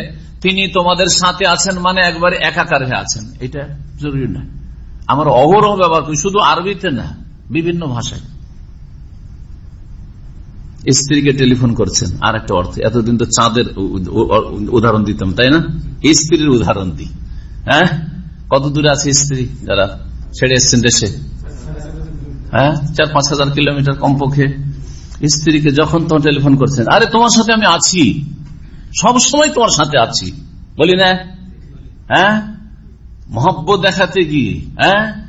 তিনি তোমাদের সাথে আছেন মানে একবারে একাকার হয়ে আছেন। এটা জরুরি না আমার অহরহ ব্যবহার করি শুধু আরবিতে না, বিভিন্ন ভাষায়। স্ত্রীকে টেলিফোন করছেন আর একটা অর্থ। এতদিন তো চাঁদের উদাহরণ দিতাম, তাই না? স্ত্রীর উদাহরণ দিই। হ্যাঁ? কত দূরে আছে স্ত্রী যারা ছেড়ে এসছেন দেশে? হ্যাঁ? চার, পাঁচ হাজার কিলোমিটার কমপক্ষে। স্ত্রীকে যখন তোমার টেলিফোন করছেন, আরে, তোমার সাথে আমি আছি। সব সময় তোমার সাথে আছি। বলি না? হ্যাঁ? মহব্বত দেখাতে গিয়ে হ্যাঁ?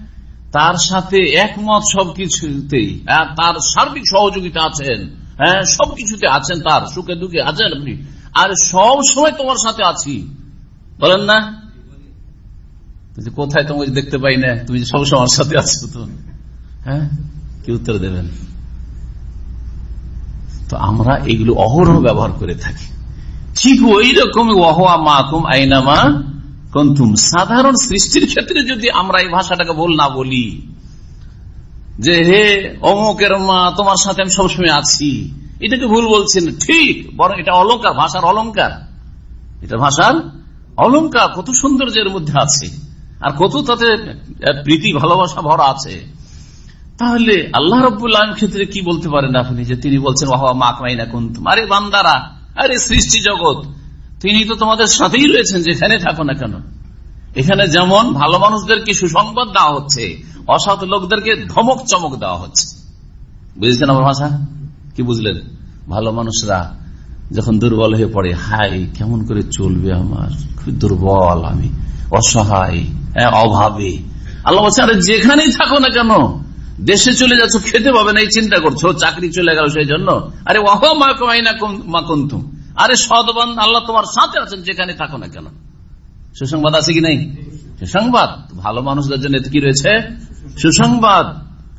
তার সাথে একমত সবকিছুতেই তার সার্বিক সহযোগিতা আছেন হ্যাঁ? সবকিছুতে আছেন তার, সুখে দুঃখে আছেন আপনি। আর সব সময় তোমার সাথে আছি। বলেন না? কোথায় তোমাকে দেখতে পাই না? তুমি সবসময় আমার সাথে আছো তো। হ্যাঁ? কি উত্তর দেবেন? তো আমরা এগুলো অহরহ ব্যবহার করে থাকি। ঠিক ওই রকম মাকুম আইনামা কন্তুম। সাধারণ সৃষ্টির ক্ষেত্রে যদি আমরা এই ভাষাটাকে বল না বলি, যে হে অমুকের মা, তোমার সাথে আমি সবসময় আছি, এটাকে ভুল বলছেন, ঠিক, বরং এটা অলঙ্কার ভাষার অলঙ্কার এটা ভাষার অলঙ্কার কত সৌন্দর্যের মধ্যে আছে, আর কত তাতে প্রীতি, ভালোবাসা ভরা আছে। তাহলে আল্লাহ রব্বুল আলম ক্ষেত্রে কি বলতে পারেন আপনি? যে তিনি বলছেন ওহা মাকমাই না কুন্তুম। আরে বান্দারা আরে সৃষ্টি জগৎ তিনি তো তোমাদের সাথেই রয়েছেন যেখানে থাকো না কেন। এখানে যেমন ভালো মানুষদেরকে সুসংবাদ দেওয়া হচ্ছে অসৎ লোকদেরকে ধমক চমক দেওয়া হচ্ছে। বুঝেছেন আমার ভাষা? কি বুঝলেন? ভালো মানুষরা যখন দুর্বল হয়ে পড়ে হাই কেমন করে চলবে আমার খুব দুর্বল আমি অসহায় হ্যাঁ, অভাবে। আল্লাহ বলছে আরে যেখানেই থাকো না কেন দেশে চলে যাচ্ছ, খেতে পাবে না, এই চিন্তা করছ, চাকরি চলে গেল সেই জন্য? আরে মাকুন্তুম। আরে সদবান আল্লাহ তোমার সাথে আছেন, যেখানে থাকো না কেন? সুসংবাদ আছে কি নাই? সুসংবাদ। ভালো মানুষদের জন্য কি রয়েছে? সুসংবাদ।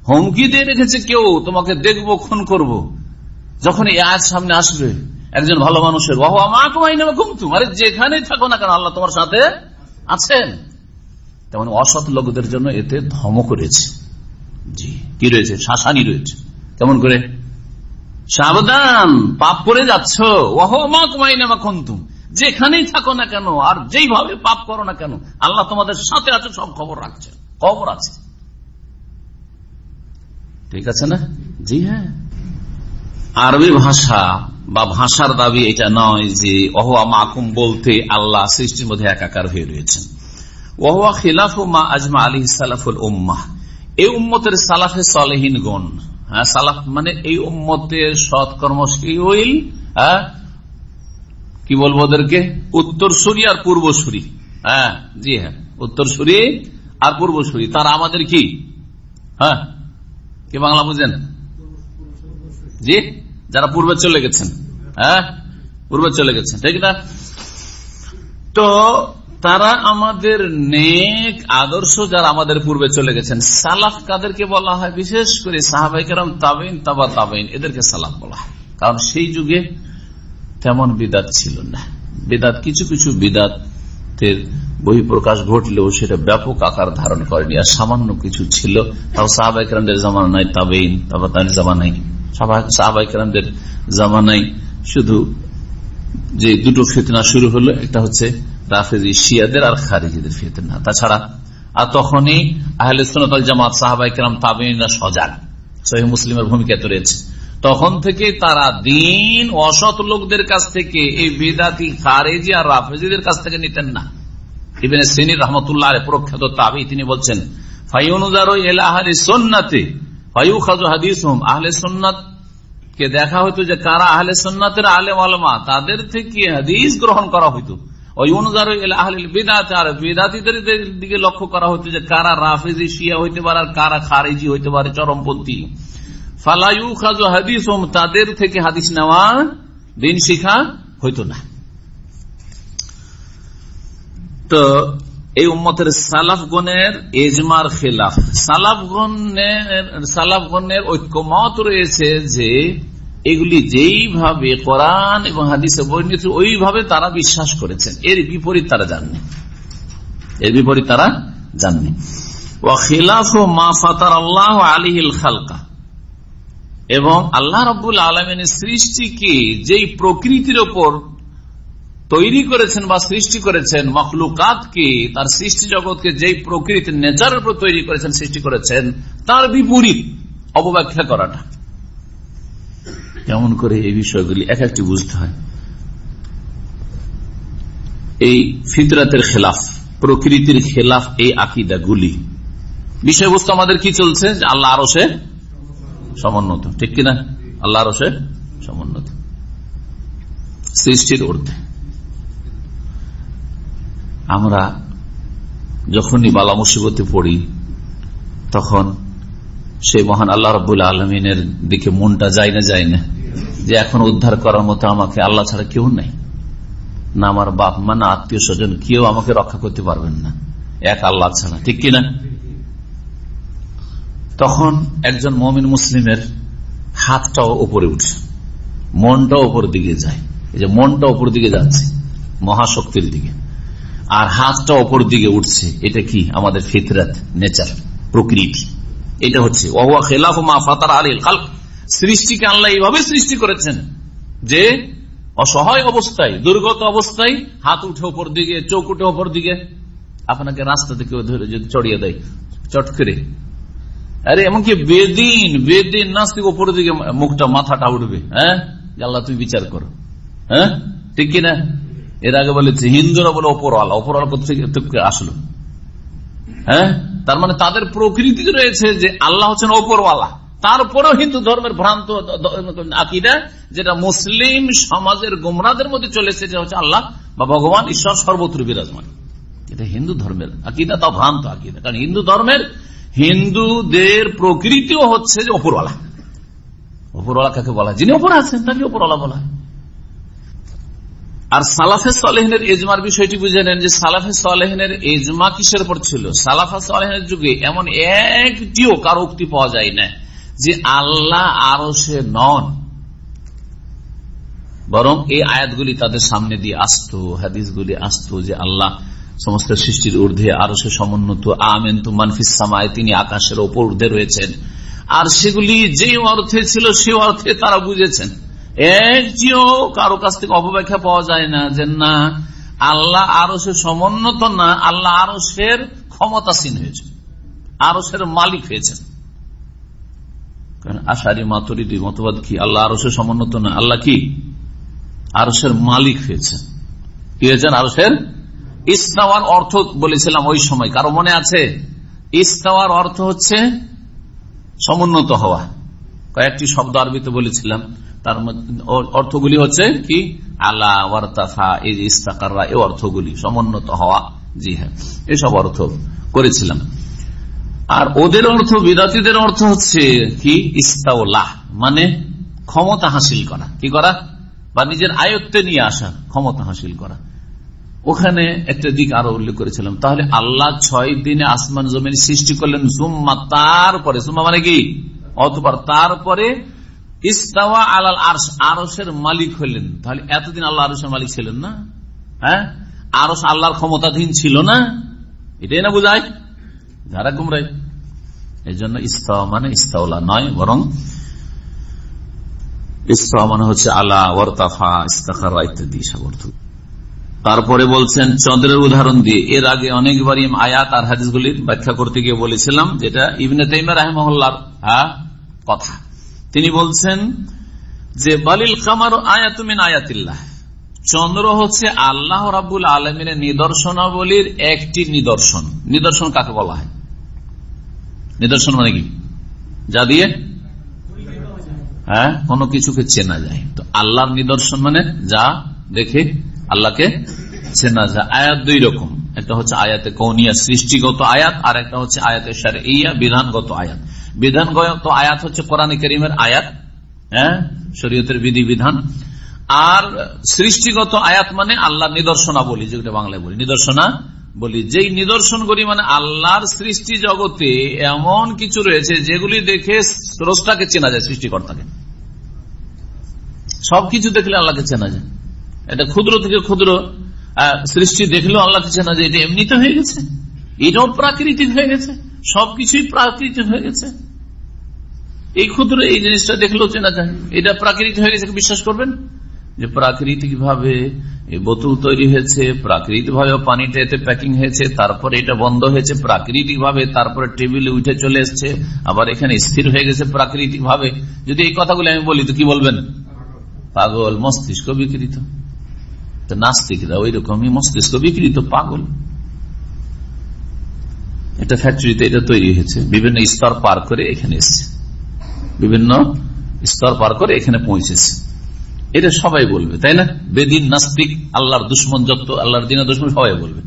হুমকি দিয়ে রেখেছে কেউ, তোমাকে দেখব, খুন করব। যখন এই আজ সামনে আসবে, একজন ভালো মানুষের বাহু আমার কমাই নেবে ঘুমতুম আরে, যেখানেই থাকো না কেন, আল্লাহ তোমার সাথে আছেন। তেমন অসৎ লোকদের জন্য এতে ধমক রয়েছে। কি রয়েছে? শাসানি রয়েছে। কেমন করে? সাবধান, পাপ করে যাচ্ছ। ওহো, মা কমাই যেখানেই থাকো না কেন, আর যেইভাবে পাপ করো না কেন, আল্লাহ তোমাদের সাথে আছে, সব খবর রাখছে। খবর আছে। ঠিক আছে না? জি হ্যাঁ। আরবি ভাষা বা ভাষার দাবি এটা নয় যে অহা মাকুম বলতে আল্লাহ সৃষ্টির মধ্যে একাকার হয়ে রয়েছেন। ওহা খিলাফ মা আজমা আলী সালাফুল উম্মাহ। এই উম্মতের সালাফে সলেহীন গণ হ্যাঁ সালাফ মানে এই উম্মতের সৎকর্মশীল হ্যাঁ কি বলব ওদেরকে? উত্তরসূরি আর পূর্বসূরি হ্যাঁ জি হ্যাঁ উত্তরসূরি আর পূর্বসূরি তারা আমাদের কি? হ্যাঁ কি বাংলা বুঝেন? জি, যারা পূর্বে চলে গেছেন হ্যাঁ পূর্বে চলে গেছেন, ঠিক না? তো তারা আমাদের নেক আদর্শ যারা আমাদের পূর্বে চলে গেছেন, সালাফ কাদেরকে বলা হয়? বিশেষ করে সাহাবাইকার তাবেন তাবা তাবেন এদেরকে সালাফ বলা হয়। কারণ সেই যুগে তেমন বিদাত ছিল না। বিদাত, কিছু কিছু বিদাতের বহিঃপ্রকাশ ঘটলেও সেটা ব্যাপক আকার ধারণ করেনি, আর সামান্য কিছু ছিল। তাও সাহাবাইকার জামানা নাই, তাবেইন, তাবা তাদের জামানাই সাহাবাইকার জামানাই শুধু যে দুটো ফেতনা শুরু হলো, একটা হচ্ছে শিয়াদের আর খারিজিদের ফেতনা তাছাড়া, আর তখনই আহলে জামাত তাবিনা সজাগ। সহি মুসলিমের রয়েছে। তখন থেকে তারা দিন অসৎ লোকদের কাছ থেকে, এই বেদাতি খারেজি আর রাফেজিদের কাছ থেকে নিতেন না। তিনি বলছেন দেখা হইতো যে, কারা আহলে সোননাথের আলেম আলমা তাদের থেকে হাদিস গ্রহণ করা হইতো। বেদাতিদের দিকে লক্ষ্য করা হতো যে কারা রাফেজি, শিয়া হইতে পারে আর কারা খারেজি হইতে পারে, চরমপন্থী। হাদিস তাদের থেকে হাদিস নেওয়া দিন শিখা হইতো না। তো এই উম্মতের সালাফগণের এজমার খেলাফ। সালাফগণের সালাফগণের ঐক্যমত রয়েছে যে এগুলি যেইভাবে কোরআন এবং হাদিসে বর্ণিত, ওইভাবে তারা বিশ্বাস করেছেন। এর বিপরীত তারা জাননি। এর বিপরীত তারা জাননি। এবং আল্লাহ রবুল আলমিনের সৃষ্টিকে যেই প্রকৃতির ওপর তৈরি করেছেন বা সৃষ্টি করেছেন, মখলুকাতকে, তার সৃষ্টি জগৎকে যেই প্রকৃতির নেচারের উপর তৈরি করেছেন, সৃষ্টি করেছেন, তার বিপরীত অবব্যাখ্যা করাটা। কেমন করে এই বিষয়গুলি এক একটি বুঝতে হয়। এই ফিতরাতের খেলাফ, প্রকৃতির খেলাফ এই আকিদাগুলি। বিষয়বস্তু আমাদের কি চলছে? আল্লাহ আরও সে সমুন্নত। ঠিক কিনা? আল্লাহ আরও সে সমুন্নত। সৃষ্টির ঊর্ধ্বে। আমরা যখনই বালা মুসিবতে পড়ি, তখন সেই মহান আল্লাহ রবুল আলমিনের দিকে মনটা যায় না যায় না। যে এখন উদ্ধার করার মতো আমাকে আল্লাহ ছাড়া কেউ নাই। না আমার বাপ মা, না আত্মীয় স্বজন, কেউ আমাকে রক্ষা করতে পারবেন না। এক আল্লাহ ছাড়া, ঠিক কিনা? তখন একজন মমিন মুসলিমের হাতটাও উপরে উঠছে। মনটাও উপর দিকে যায়। এই যে মনটা উপর দিকে যাচ্ছে, মহাশক্তির দিকে। আর হাতটা অপর দিকে উঠছে, এটা কি? আমাদের ফিতরাত, নেচার, প্রকৃতি। এটা হচ্ছে ওয়া খেলাফ মা ফাতার আলীল খাল সৃষ্টিকে আল্লাহ এইভাবে সৃষ্টি করেছেন যে অসহায় অবস্থায়, দুর্গত অবস্থায় হাত উঠে ওপর দিকে, চোখ উঠে ওপর দিকে আপনাকে রাস্তা থেকে যদি চড়িয়ে দেয়, চট করে। আরে, এমনকি বেদিন বেদিন নাস্তিক ওপর দিকে মুখটা, মাথাটা উঠবে হ্যাঁ? আল্লাহ তুমি বিচার করো হ্যাঁ? ঠিক কিনা? এর আগে বলেছে, হিন্দুরা বলে, ওপরওয়ালা ওপরওয়ালা থেকে আসলো? হ্যাঁ? তার মানে তাদের প্রকৃতি রয়েছে যে আল্লাহ হচ্ছেন ওপরওয়ালা। তারপরেও হিন্দু ধর্মের ভ্রান্ত আকিদা, যেটা মুসলিম সমাজের গুমরাদের মধ্যে চলে এসেছে হচ্ছে আল্লাহ বা ভগবান, ঈশ্বর সর্বত্র বিরাজমান। এটা হিন্দু ধর্মের আকিদা তা ভ্রান্ত আকিদা। কারণ হিন্দু ধর্মের হিন্দুদের প্রকৃতিও হচ্ছে যে ওপরওয়ালা। ওপরওয়ালা কাকে বলা যিনি ওপর আছেন তাকে ওপরওয়ালা বলা হয়। আর সালাফে সালেহিনের এজমার বিষয়টি বুঝে নেন যে সালাফে সালেহিনের এজমা কিসের উপর ছিল? সালাফা সালেহিনের যুগে এমন একটিও কারও উক্তি পাওয়া যায় না যে আল্লাহ আরও সে নন। বরং এই আয়াতগুলি তাদের সামনে দিয়ে আসতো, হাদিসগুলি আসতো যে আল্লাহ সমস্ত সৃষ্টির ঊর্ধ্বে আরও সে সমুন্নত। আমেন তু মানফিস সামায় তিনি আকাশের ওপর ঊর্ধ্বে রয়েছেন। আর সেগুলি যে অর্থে ছিল সে অর্থে তারা বুঝেছেন। একটিও কারও কাছ থেকে অপব্যাখ্যা পাওয়া যায় না যে না, আল্লাহ আরও সে সমুন্নত না, আল্লাহ আরও সের ক্ষমতাসীন হয়েছে আরও সের মালিক হয়েছেন। আশারি, মাতরিদি, মতবাদ কি? আল্লাহ আরও সে সমুন্নত না, আল্লাহ কি? আরসের মালিক হয়েছেন। কি হয়েছেন? আরসের ইস্তাওয়ার অর্থ বলেছিলাম ওই সময়। কারও মনে আছে? ইস্তাওয়ার অর্থ হচ্ছে সমুন্নত হওয়া। কয়েকটি শব্দ আরবিতে বলেছিলাম। তার অর্থগুলি হচ্ছে কি? আল্লাহ ওয়ারতাফা এই ইস্তাকাররা এই অর্থগুলি, সমুন্নত হওয়া। জি হ্যাঁ এসব অর্থ করেছিলাম। আর ওদের অর্থ বিদাতিদের অর্থ হচ্ছে কি? ইস্তাউল্লাহ মানে ক্ষমতা হাসিল করা। কি করা? বা নিজের আয়ত্তে নিয়ে আসা, ক্ষমতা হাসিল করা। ওখানে একটা দিক আরও উল্লেখ করেছিলাম। তাহলে আল্লাহ ছয় দিনে আসমান জমিন সৃষ্টি করলেন জুম্মা তারপরে জুম্মা মানে কি? অতবার তারপরে ইস্তাওয়া আলাল আরস আরসের মালিক হলেন তাহলে এতদিন আল্লাহ আরসের মালিক ছিলেন না? হ্যাঁ? আরস আল্লাহর ক্ষমতাধীন ছিল না? এটাই না বুঝায়? যারা গুমরাই এই জন্য ইস্তাওয়া মানে ইস্তাউলা নয়, বরং ইস্তাওয়া মানে হচ্ছে আলা, ওয়ারতাফা ইস্তাকারা ইত্যাদি সব অর্থ। তারপরে বলছেন, চন্দ্রের উদাহরণ দিয়ে, এর আগে অনেকবারই আয়াত আর হাদিসগুলির ব্যাখ্যা করতে গিয়ে বলেছিলাম, যেটা ইবনে তাইমা রাহমহল্লার কথা। তিনি বলছেন যে, বালিল কামার আয়াতুমিন আয়াতিল্লাহ। চন্দ্র হচ্ছে আল্লাহ রাবুল আলমিনের নিদর্শনাবলীর একটি নিদর্শন। নিদর্শন কাকে বলা হয়? নিদর্শন মানে কি? যা দিয়ে? হ্যাঁ কোনো কিছুকে চেনা যায়। তো আল্লাহর নিদর্শন মানে যা দেখে আল্লাহকে চেনা যায়। আয়াত দুই রকম। একটা হচ্ছে আয়াতে কৌনিয়া, সৃষ্টিগত আয়াত, আর একটা হচ্ছে আয়াতে সার ইয়া বিধানগত আয়াত। বিধানগত আয়াত হচ্ছে কোরআন করিমের আয়াত হ্যাঁ? শরীয়তের বিধি বিধান আর সৃষ্টিগত আয়াত মানে আল্লাহ নিদর্শনা বলি যেটা বাংলায় বলি। নিদর্শনা বলি যেই নিদর্শনগুলি মানে আল্লাহর সৃষ্টি জগতে এমন কিছু রয়েছে, যেগুলি দেখে স্রষ্টাকে চেনা যায়, সৃষ্টিকর্তাকে। সবকিছু দেখলে আল্লাহকে চেনা যায়। এটা ক্ষুদ্র থেকে ক্ষুদ্র সৃষ্টি দেখলেও আল্লাহকে চেনা যায় এটা এমনিতে হয়ে গেছে। এটাও প্রাকৃতিক হয়ে গেছে। সবকিছুই প্রাকৃতিক হয়ে গেছে। এই ক্ষুদ্র এই জিনিসটা দেখলেও চেনা যায়। এটা প্রাকৃতিক হয়ে গেছে বিশ্বাস করবেন? যে প্রাকৃতিক ভাবে বোতল তৈরি হয়েছে প্রাকৃতিক ভাবে পানিটা এতে প্যাকিং হয়েছে, তারপরে এটা বন্ধ হয়েছে প্রাকৃতিক ভাবে তারপরে টেবিলে উঠে চলে এসছে, আবার এখানে স্থির হয়ে গেছে প্রাকৃতিক ভাবে যদি এই কথাগুলো আমি বলি তো কি বলবেন? পাগল, মস্তিষ্ক বিকৃত। নাস্তিকরা ওই রকমই মস্তিষ্ক বিকৃত, পাগল। এটা ফ্যাক্টরিতে এটা তৈরি হয়েছে। বিভিন্ন স্তর পার করে এখানে এসছে। বিভিন্ন স্তর পার করে এখানে পৌঁছেছে। এটা সবাই বলবে, তাই না? বেদিন নাস্তিক, আল্লাহর দুশ্মন যত, আল্লাহর দিনের দুশ্মন সবাই বলবে।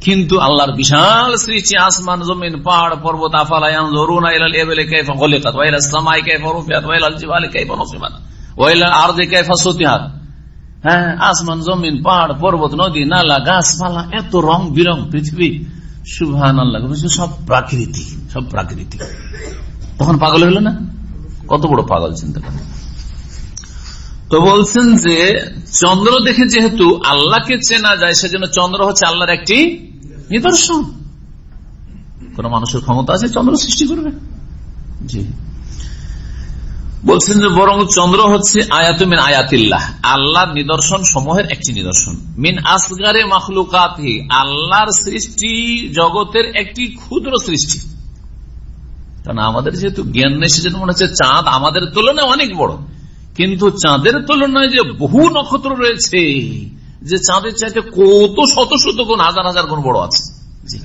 কিন্তু আল্লাহর বিশাল সৃষ্টি, আসমান, জমিন, পাহাড়, পর্বত আফালায়ান জরুন আইলাল এবেলে কাইফা হ্যাঁ আসমান, জমিন, পাহাড়, পর্বত, নদী, নালা, গাছপালা, এত রং বিরং পৃথিবী। সুভান সব প্রাকৃতিক সব প্রাকৃতিক তখন পাগল হলো না? কত বড় পাগল চিন্তা করে তো বলছেন যে, চন্দ্র দেখে যেহেতু আল্লাহকে চেনা যায়, সেজন্য চন্দ্র হচ্ছে আল্লাহর একটি নিদর্শন। কোন মানুষের ক্ষমতা আছে, চন্দ্র সৃষ্টি করবে? জি। বলছেন যে, বরং চন্দ্র হচ্ছে আয়াত মিন আয়াতিল্লাহ। আল্লাহর নিদর্শন সমূহের একটি নিদর্শন। মিন আসগারে মাখলুকাতি, আল্লাহর সৃষ্টি জগতের একটি ক্ষুদ্র সৃষ্টি। কারণ আমাদের যেহেতু জ্ঞান নেই, সেজন্য মনে হচ্ছে চাঁদ আমাদের তুলনায় অনেক বড়। কিন্তু চাঁদের তুলনায় যে বহু নক্ষত্র রয়েছে, যে চাঁদের চাইতে কত শত শত গুণ, হাজার হাজার গুণ বড় আছে। জি।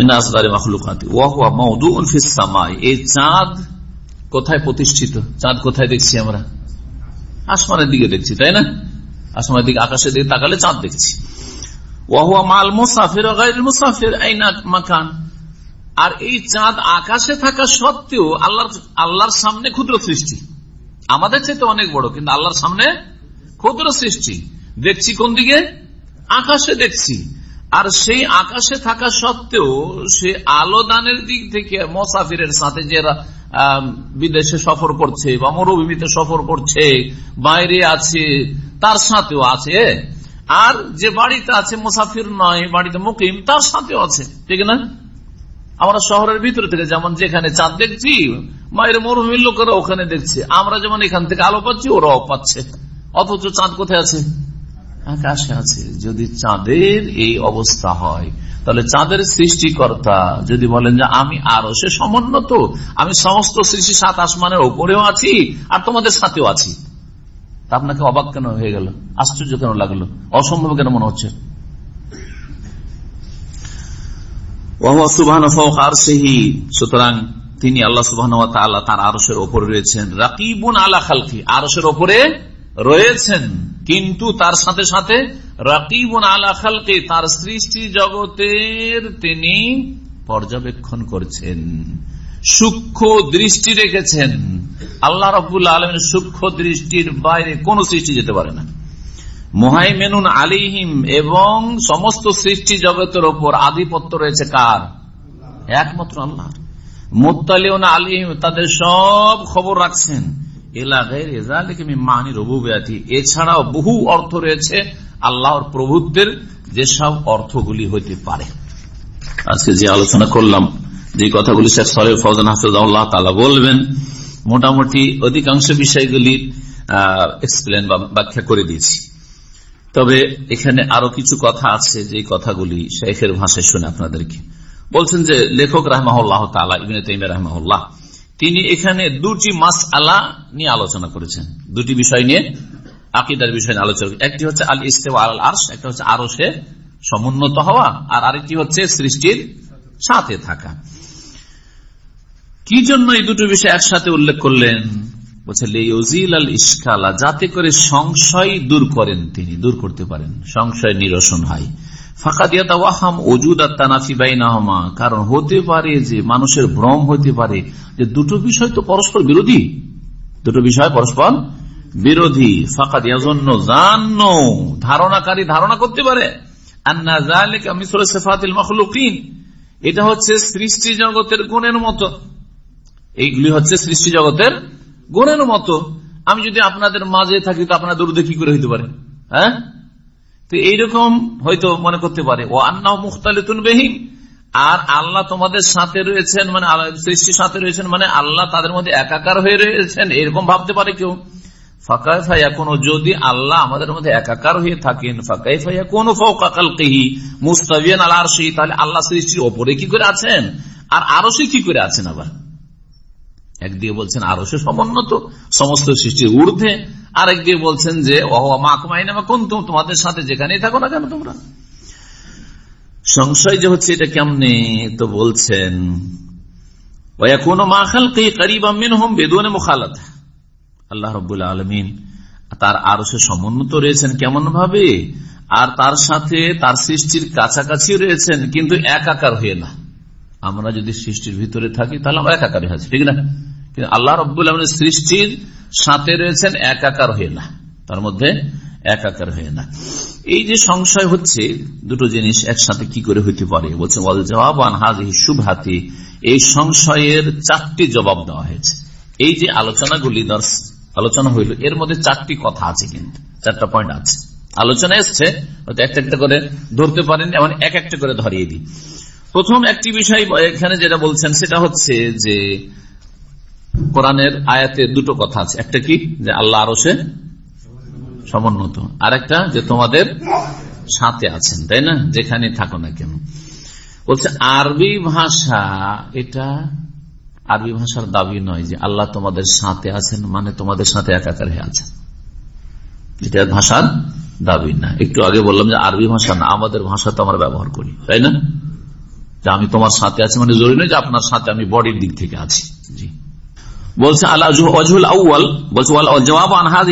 আর এই চাঁদ আকাশে থাকা সত্ত্বেও আল্লাহর আল্লাহর সামনে ক্ষুদ্র সৃষ্টি। আমাদের চাইতে অনেক বড়, কিন্তু আল্লাহর সামনে ক্ষুদ্র সৃষ্টি। দেখছি কোন দিকে? আকাশে দেখছি। আর সেই আকাশে থাকা সত্ত্বেও সে আলো দানের দিক থেকে মোসাফিরের সাথে যারা বিদেশে সফর করছে বা মরুভূমিতে সফর করছে, বাইরে আছে, তার সাথেও আছে। আর যে বাড়িতে আছে মুসাফির নয়, বাড়িতে মুকিম, তার সাথেও আছে। ঠিক না? আমরা শহরের ভিতরে থেকে যেমন যেখানে চাঁদ দেখছি মায়ের মরুভূমির লোকেরা ওখানে দেখছে। আমরা যেমন এখান থেকে আলো পাচ্ছি, ওরাও পাচ্ছে। অথচ চাঁদ কোথায় আছে? আকাশে আছে। যদি চাঁদের এই অবস্থা হয়, তাহলে চাঁদের সৃষ্টিকর্তা যদি বলেন যে আমি আরও, সে সমুন্নত। আমি সমস্ত সৃষ্টি সাত আসমানের ওপরেও আছি আর তোমাদের সাথেও আছি। আপনাকে অবাক কেন হয়ে গেল? আশ্চর্য কেন লাগল? অসম্ভব কেন মনে হচ্ছে? তিনি আল্লাহ সুবাহ তার আরসের ওপরে রয়েছেন। রাকিবুন আলা খালকি। আরসের ওপরে রয়েছেন, কিন্তু তার সাথে সাথে রাকিবুন আলা খালকে, তার সৃষ্টি জগতের তিনি পর্যবেক্ষণ করছেন, সূক্ষ্ম দৃষ্টি রেখেছেন। আল্লাহ রবুল্লা আলমের সূক্ষ্ম দৃষ্টির বাইরে কোন সৃষ্টি যেতে পারে না। মোহাইমেনুন আলিহিম এবং সমস্ত সৃষ্টি জগতের ওপর আধিপত্য রয়েছে কার? একমাত্র আল্লাহ। মোত্তালিউন আলিহিম তাদের সব খবর রাখছেন। এছাড়াও বহু অর্থ রয়েছে আল্লাহর প্রভুত্বের যেসব অর্থগুলি হইতে পারে। আজকে যে আলোচনা করলাম, যে কথাগুলি শেখ সরেফ ফৌজান হাফিজাল্লাহ তালা বলবেন, মোটামুটি অধিকাংশ বিষয়গুলি এক্সপ্লেন বা ব্যাখ্যা করে দিয়েছি। তবে এখানে আরও কিছু কথা আছে, যে কথাগুলি শেখের ভাষায় শুনে আপনাদেরকে। বলছেন যে লেখক রাহমাহুল্লাহ তালা ইবিন তাইমা রাহমাহুল্লাহ তিনি এখানে দুটি মাস আলা নিয়ে আলোচনা করেছেন। দুটি বিষয় নিয়ে, আকিদার বিষয় নিয়ে আলোচনা একটি হচ্ছে আল ইস্তেফা আল আর্স একটা হচ্ছে আরও সে সমুন্নত হওয়া, আর আরেকটি হচ্ছে সৃষ্টির সাথে থাকা। কি জন্য এই দুটো বিষয় একসাথে উল্লেখ করলেন? বলছে যাতে করে সংশয় দূর করেন তিনি, দূর করতে পারেন। সংশয় নিরসন হয়। কারণ হতে পারে যে মানুষের ভ্রম হতে পারে। যে দুটো বিষয় তো পরস্পর বিরোধী। দুটো বিষয় পরস্পর বিরোধী। ফাঁকা দিয়া জন্য জান্ন, ধারণাকারী ধারণা করতে পারে। এটা হচ্ছে সৃষ্টি জগতের গুণের মতো। এইগুলি হচ্ছে সৃষ্টি জগতের গুণের মতো। আমি যদি আপনাদের মাঝে থাকি, তো আপনার দূর দেখি করে হইতে পারে? হ্যাঁ? তো এইরকম হয়তো মনে করতে পারে। ও আন্না মুখতালিতুন বেহিম আর আল্লাহ তোমাদের সাথে রয়েছেন মানে সৃষ্টির সাথে রয়েছেন মানে আল্লাহ তাদের মধ্যে একাকার হয়ে রয়েছেন। এরকম ভাবতে পারে কেউ। ফাঁকায় ফাইয়া কোন যদি আল্লাহ আমাদের মধ্যে একাকার হয়ে থাকেন ফাঁকাই ফাইয়া কোন ফৌকাকাল কেহি মুস্তাবিয়ান আল্লাহ তাহলে আল্লাহ সৃষ্টির ওপরে কি করে আছেন? আর আরও সে কি করে আছেন আবার? একদিকে বলছেন আরও সে সমুন্নত সমস্ত সৃষ্টির ঊর্ধ্বে। আর একদিকে বলছেন যে কোন তোমাদের সাথে যেখানেই থাকো না কেন তোমরা? সংশয় যে হচ্ছে এটা কেমনে? তো বলছেন আল্লাহ আলমিন, তার আরও সে সমুন্নত রয়েছেন কেমন ভাবে আর তার সাথে তার সৃষ্টির কাছাকাছি রয়েছেন, কিন্তু একাকার হয়ে না। আমরা যদি সৃষ্টির ভিতরে থাকি, তাহলে আমরা একাকার হয়ে আছি, ঠিক না? কিন্তু আল্লাহ রব্বুল আলমের সৃষ্টির সাথে রয়েছেন একাকার হয়ে না। তার মধ্যে একাকার হয়ে না। এই যে সংশয় হচ্ছে, দুটো জিনিস একসাথে কি করে হইতে পারে? বলছে বল জবাব শুভ হাতি এই সংশয়ের চারটি জবাব দেওয়া হয়েছে। এই যে আলোচনাগুলি আলোচনা হইল, এর মধ্যে চারটি কথা আছে কিন্তু, চারটা পয়েন্ট আছে। আলোচনা এসছে একটা একটা করে ধরতে পারেন, এমন এক একটা করে ধরিয়ে দিই। প্রথম একটি বিষয় এখানে যেটা বলছেন, সেটা হচ্ছে যে কোরআনের আয়াতে দুটো কথা আছে। একটা কি? যে আল্লাহ আরও সে সমুন্নত। আর একটা যে তোমাদের সাথে আছেন, তাই না? যেখানে থাকো না কেন। বলছে, আরবি ভাষা, এটা আরবি ভাষার দাবি নয় যে আল্লাহ তোমাদের সাথে আছেন মানে তোমাদের সাথে একাকার হয়ে আছেন। এটা ভাষার দাবি না। একটু আগে বললাম যে আরবি ভাষা না, আমাদের ভাষা তো আমরা ব্যবহার করি, তাই না? যে আমি তোমার সাথে আছি মানে জরুরি নয় যে আপনার সাথে আমি বডির দিক থেকে আছি। জি। বলছে বলছে জবাব আনহাদ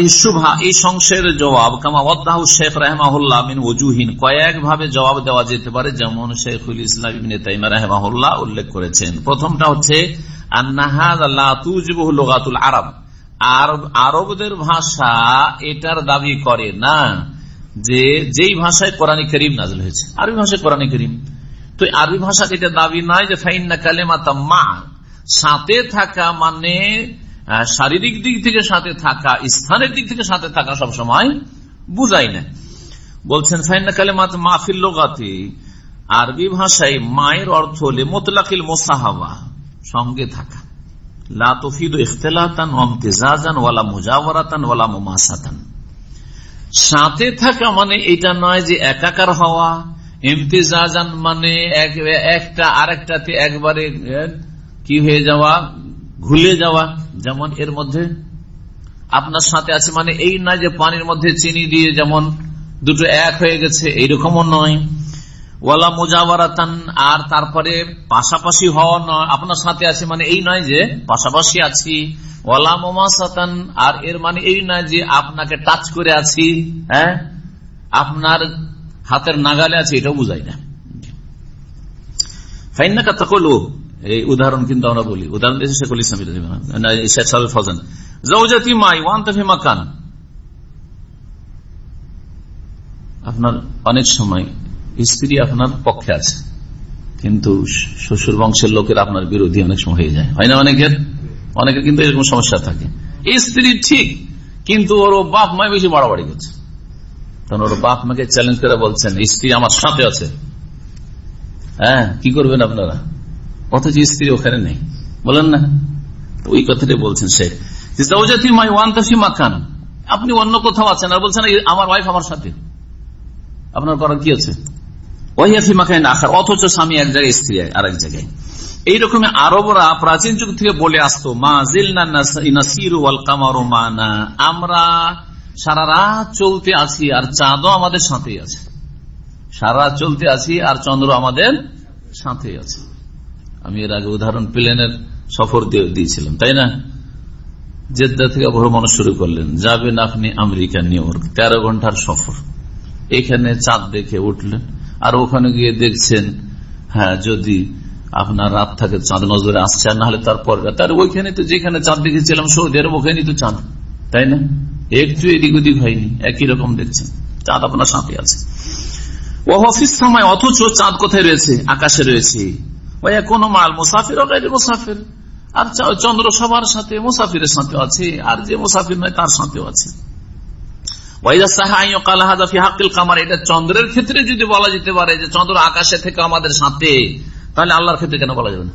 জবাব দেওয়া যেতে পারে, যেমন শেখুল ইসলাম ইবিন রহমাহুল্লাহ উল্লেখ করেছেন। প্রথমটা হচ্ছে আরব। আরবদের ভাষা এটার দাবি করে না, যে যেই ভাষায় কোরআনী করিম নাজল হয়েছে। আরবি ভাষায় কোরআনী করিম। তো আরবি ভাষা এটা দাবি নয় যে ফাইন ফাইন্না কালেমাতা মা। সাথে থাকা মানে শারীরিক দিক থেকে সাথে থাকা, স্থানের দিক থেকে সাথে থাকা সব সময় বুঝাই না। বলছেন, ফাইন্না কালেমাত মাহফিল লোগাতে, আরবি ভাষায় মায়ের অর্থ হলে মোতলাকিল মোসাহাবা, সঙ্গে থাকা। লাতফিদ ওয়ালা মুজাওয়ারাতান ওয়ালা সাথে থাকা মানে এটা নয় যে একাকার হওয়া। ইমতেজাজান মানে একটা আরেকটাতে একবারে কি হয়ে যাওয়া? ঘুলে যাওয়া। যেমন এর মধ্যে আপনার সাথে আছে মানে এই না যে পানির মধ্যে চিনি দিয়ে যেমন দুটো এক হয়ে গেছে, এইরকমও নয়। ওয়ালা মোজাবারাতান আর তারপরে পাশাপাশি হওয়া নয়। আপনার সাথে আছে মানে এই নয় যে পাশাপাশি আছি। ওয়ালা মোমাসাতান, আর এর মানে এই নয় যে আপনাকে টাচ করে আছি হ্যাঁ? আপনার হাতের নাগালে আছে, এটাও বুঝাই না। এই উদাহরণ কিন্তু আমরা বলি। উদাহরণ দিয়েছে শেখুল ইসলাম ফজান জৌজাতি মাই ওয়ান তাফি মাকান। আপনার অনেক সময় স্ত্রী আপনার পক্ষে আছে, কিন্তু শ্বশুর বংশের লোকের আপনার বিরোধী অনেক সময় হয়ে যায়। হয় না অনেকের? অনেকের কিন্তু এরকম সমস্যা থাকে। স্ত্রী ঠিক, কিন্তু ওর বাপ মায় বেশি বাড়াবাড়ি করছে। তখন ওর বাপ মাকে চ্যালেঞ্জ করে বলছেন, স্ত্রী আমার সাথে আছে। হ্যাঁ কি করবেন আপনারা? অথচ স্ত্রী ওখানে নেই। বলেন না। ওই কথাটাই বলছেন তাফি মাকান। আপনি অন্য কোথাও আছেন আর বলছেন আমার ওয়াইফ আমার সাথে। আপনার করার কি আছে? ওয়াইফি মাকাইন আখার অথচ স্বামী এক জায়গায়, স্ত্রী আর এক জায়গায় এইরকম আরবরা প্রাচীন যুগ থেকে বলে আসতো, মা মানা। আমরা সারা রাত চলতে আছি আর চাঁদও আমাদের সাথেই আছে। সারা চলতে আছি আর চন্দ্র আমাদের সাথেই আছে। আমি এর আগে উদাহরণ প্লেনের সফর দিয়েছিলাম, তাই না? জেদ্দা থেকে ভ্রমণ শুরু করলেন যাবেন আপনি আমেরিকা, নিউ ইয়র্ক, তেরো ঘণ্টার সফর। এখানে চাঁদ দেখে উঠলেন, আর ওখানে গিয়ে দেখছেন হ্যাঁ যদি আপনার রাত থাকে, চাঁদ নজরে আসছে, আর নাহলে তারপর তার ওইখানে তো যেখানে চাঁদ দেখেছিলাম সৌদি আরব ওখানে তো চাঁদ, তাই না? একটু এদিক ওদিক হয়নি, একই রকম দেখছেন। চাঁদ আপনার সাথে আছে। ও অফিস সময় অথচ চাঁদ কোথায় রয়েছে? আকাশে রয়েছে। মাল মুসাফির মুসাফির। আর চন্দ্র সবার সাথে মুসাফিরের সাথে আছে, আর যে মুসাফির নয় তার সাথেও আছে। চন্দ্রের ক্ষেত্রে যদি বলা যেতে পারে যে চন্দ্র আকাশে থেকে আমাদের সাথে, তাহলে আল্লাহর ক্ষেত্রে কেন বলা যাবে না?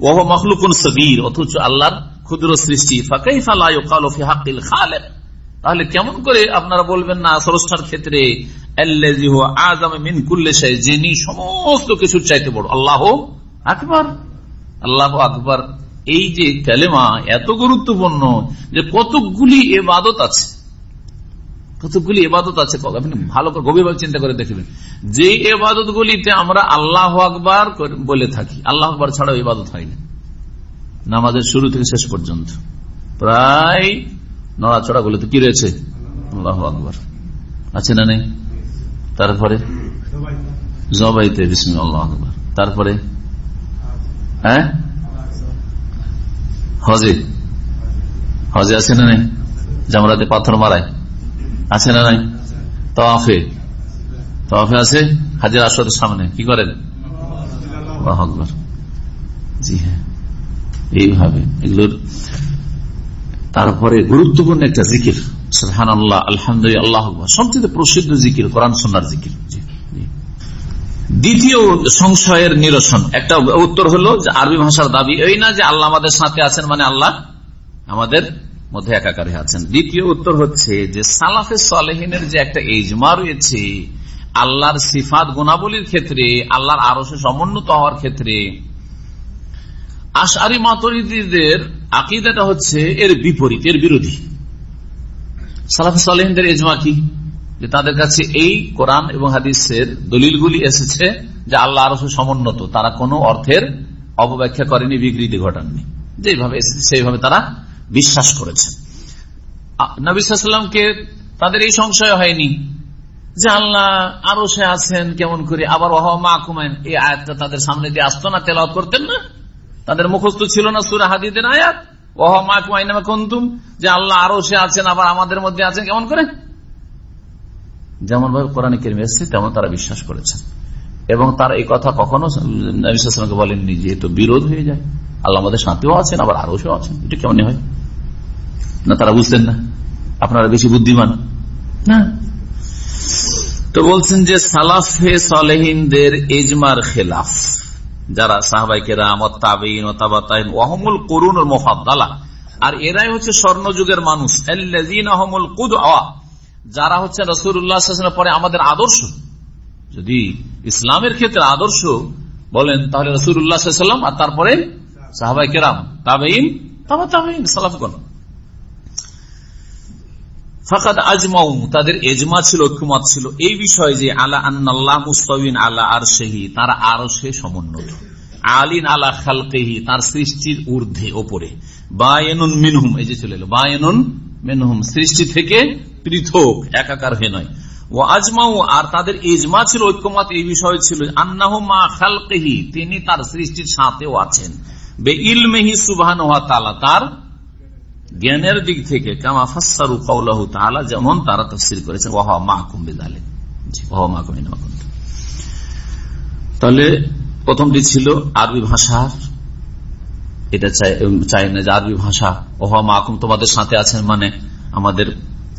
ওহ মখলুকুন সবির অথচ আল্লাহর ক্ষুদ্র সৃষ্টি। তাহলে কেমন করে আপনারা বলবেন না, স্রষ্টার ক্ষেত্রে যিনি সমস্ত কিছুর চাইতে বড়। আল্লাহ আকবর। আল্লাহ আকবর। এই যে ক্যালেমা এত গুরুত্বপূর্ণ যে কতকগুলি এবাদত আছে। কতগুলি এবাদত আছে আপনি ভালো করে গভীরভাবে চিন্তা করে দেখবেন। যে এবাদত গুলিতে আমরা আল্লাহ আকবার বলে থাকি। আল্লাহ আকবর ছাড়াও ইবাদত হয়নি নামাজের শুরু থেকে শেষ পর্যন্ত। প্রায় নড়াচড়া গুলোতে কি রয়েছে? আল্লাহ আকবর। আছে না নেই? তারপরে? জবাইতে বিসমি আল্লাহ আকবর। তারপরে? হ্যাঁ? হজে? হজে আছে না নাই? জামরাতে পাথর মারায়। আছে না নাই? তফে তফে আছে? হাজির আসরের সামনে। কি করেন? জি হ্যাঁ। এইভাবে। এগুলোর তারপরে গুরুত্বপূর্ণ একটা জিকির। সুহান আল্লাহ আলহামদুলিল্লাহ সবচেয়ে প্রসিদ্ধ জিকির কোরআন সন্ন্যার জিকির। দ্বিতীয় সংশয়ের নিরসন, একটা উত্তর হলো যে আরবি ভাষার দাবি এই না যে আল্লাহ আমাদের সাথে আছেন মানে আল্লাহ আমাদের মধ্যে আছেন। দ্বিতীয় উত্তর হচ্ছে যে সালাফে সালেহিনের যে একটা রয়েছে, আল্লাহর সিফাত গুণাবলীর ক্ষেত্রে, আল্লাহর আরও সমুন্নত হওয়ার ক্ষেত্রে আশারি মাতরিদের আকিদাটা হচ্ছে এর বিপরীত, এর বিরোধী। সালাফ সালেহিনদের এজমা কি? যে তাদের কাছে এই কোরআন এবং হাদিসের দলিলগুলি এসেছে যে আল্লাহ আরও সমুন্নত। তারা কোনো অর্থের অপব্যাখ্যা করেনি, বিকৃতি ঘটাননি। যেভাবে এসেছে, সেইভাবে তারা বিশ্বাস করেছেন। নবিসামকে তাদের এই সংশয় হয়নি যে আল্লাহ আরও সে আছেন, কেমন করে? আবার ওহমা কুমেন এই আয়াতটা তাদের সামনে দিয়ে আসতো না, তেলাওয়াত করতেন না? তাদের মুখস্থ ছিল না সুরা হাদিদের আয়াত। যে আল্লাহ আরও সে আছেন, আবার আমাদের মধ্যে আছেন, কেমন করে? যেমন ভাবে কোরআন এসছে, তেমন তারা বিশ্বাস করেছেন। এবং এই কথা কখনো বলেননি যে তো বিরোধ হয়ে যায়। আল্লাহ আমাদের সাথেও আছেন, আবার আরও সেও আছেন। এটা কেমন হয়? না, তারা বুঝতেন না। আপনারা বেশি বুদ্ধিমান। না। তো বলছেন যে সালাফে সালেহিনদের এজমার খেলাফ। যারা সাহবাইকেরা তাবিন ওহমুল করুন আর এরাই হচ্ছে স্বর্ণযুগের মানুষ। আহমুল কুদ যারা হচ্ছে রসুল্লাহ পরে আমাদের আদর্শ। যদি ইসলামের ক্ষেত্রে আদর্শ বলেন, তাহলে রসুল্লাহাম আর তারপরে সাহাবাই কেরাম, তাবেইন তাবা তাবেইন সালাফগণ। ফাকাদ আজমাউ তাদের এজমা ছিল, ঐক্যমত ছিল। এই বিষয়ে যে, আলা আন্নাল্লাহ মুস্তাবিন আলা আর সেহি তারা আরও সে সমুন্নত। আলিন আলা খালকেহি, তার সৃষ্টির ঊর্ধ্বে, ওপরে। বায়নুন মিনহুম, এই যে চলে এলো, বায়নুন মিনহুম, সৃষ্টি থেকে পৃথক, একাকার হয়ে নয়। ও আজমাউ আর তাদের ইজমা ছিল, ঐক্যমত, এই বিষয় ছিল, আন্নাহ মা খালকেহি, তিনি তার সৃষ্টির সাথেও আছেন। বে ইলমেহি সুবাহ তার জ্ঞানের দিক থেকে কামা ফাসারু কৌলাহু তালা যেমন তারা তফসির করেছেন ওহা মাহকুম বেদালে ওহা মাহকুম তাহলে প্রথমটি ছিল আরবি ভাষার এটা চাই না যে আরবি ভাষা ওহা মাহকুম তোমাদের সাথে আছেন মানে আমাদের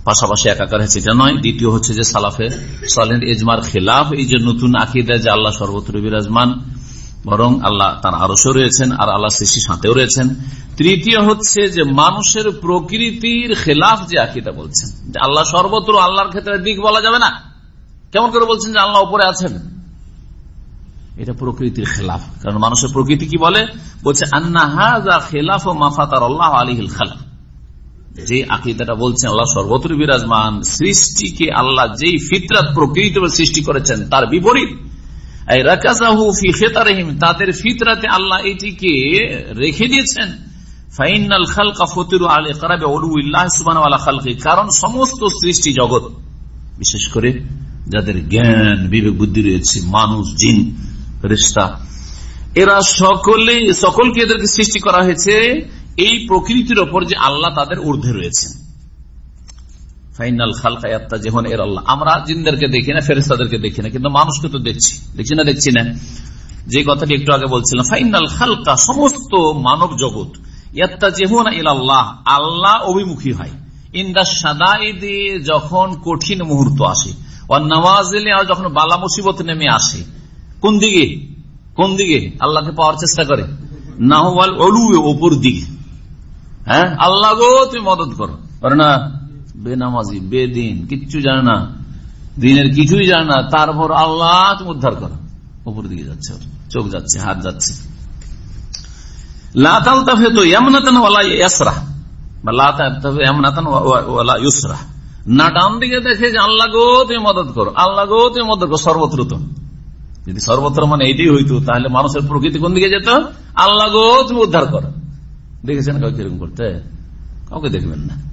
পাশাপাশি একাকার হয়েছে। এটা নয়, দ্বিতীয় হচ্ছে যে সালাফে সালেন এজমার খেলাফ, এই যে নতুন আকিদা যে আল্লাহ সর্বত্র বিরাজমান বরং আল্লাহ তার আরও রয়েছেন আর আল্লাহ সৃষ্টি সাথেও রয়েছেন। তৃতীয় হচ্ছে যে মানুষের প্রকৃতির খেলাফ যে আকিদা বলছেন আল্লাহ সর্বত্র আল্লাহর ক্ষেত্রে দিক বলা যাবে না। কেমন করে বলছেন যে আল্লাহ উপরে আছেন? এটা প্রকৃতির খেলাফ। কারণ মানুষের প্রকৃতি কি বলে? বলছে খেলাফ ও মাফাতার আল্লাহ আলিহিল খালাফ যে আকিদাটা বলছেন, আল্লাহ সর্বত্র বিরাজমান। সৃষ্টিকে আল্লাহ যেই ফিতরাত প্রকৃতি সৃষ্টি করেছেন, তার বিপরীত তাদের ফিতরাতে আল্লাহ এটিকে রেখে দিয়েছেন। কারণ সমস্ত সৃষ্টি জগৎ, বিশেষ করে যাদের জ্ঞান, বিবেক, বুদ্ধি রয়েছে, মানুষ, জিন রেস্তা এরা সকলে, সকলকে এদেরকে সৃষ্টি করা হয়েছে এই প্রকৃতির ওপর যে আল্লাহ তাদের ঊর্ধ্বে রয়েছেন। ফাইনাল খালকায়াত্তা যেমন এর আল্লাহ আমরা জিনদেরকে দেখি না দেখি না, কিন্তু মানুষকে তো দেখছি। দেখছি না দেখছি না। যে কথাটি একটু আগে বলছিলাম, ফাইনাল খালকা সমস্ত মানব জগৎ আল্লাহ আল্লাহ অভিমুখী হয়। ইন্দা যখন কঠিন মুহূর্ত আসে যখন বালা মুসিবত নেমে আসে, কোন দিকে? কোন দিকে? আল্লাহকে পাওয়ার চেষ্টা করে। না হওয়াল অলুয়ে ওপর দিকে। হ্যাঁ? আল্লাহ গো, তুমি মদত করো। না বেনামাজি, বেদিন, কিচ্ছু জানে না। দিনের কিছুই জানে না। তারপর আল্লাহ তুমি উদ্ধার করো। উপর দিকে যাচ্ছে চোখ যাচ্ছে, হাত যাচ্ছে। মানে এইটাই হইতো, তাহলে মানুষের প্রকৃতি কোন দিকে যেত? আল্লাহ গো, তুমি উদ্ধার করো। দেখেছেন কাউকে এরকম করতে? কাউকে দেখবেন না।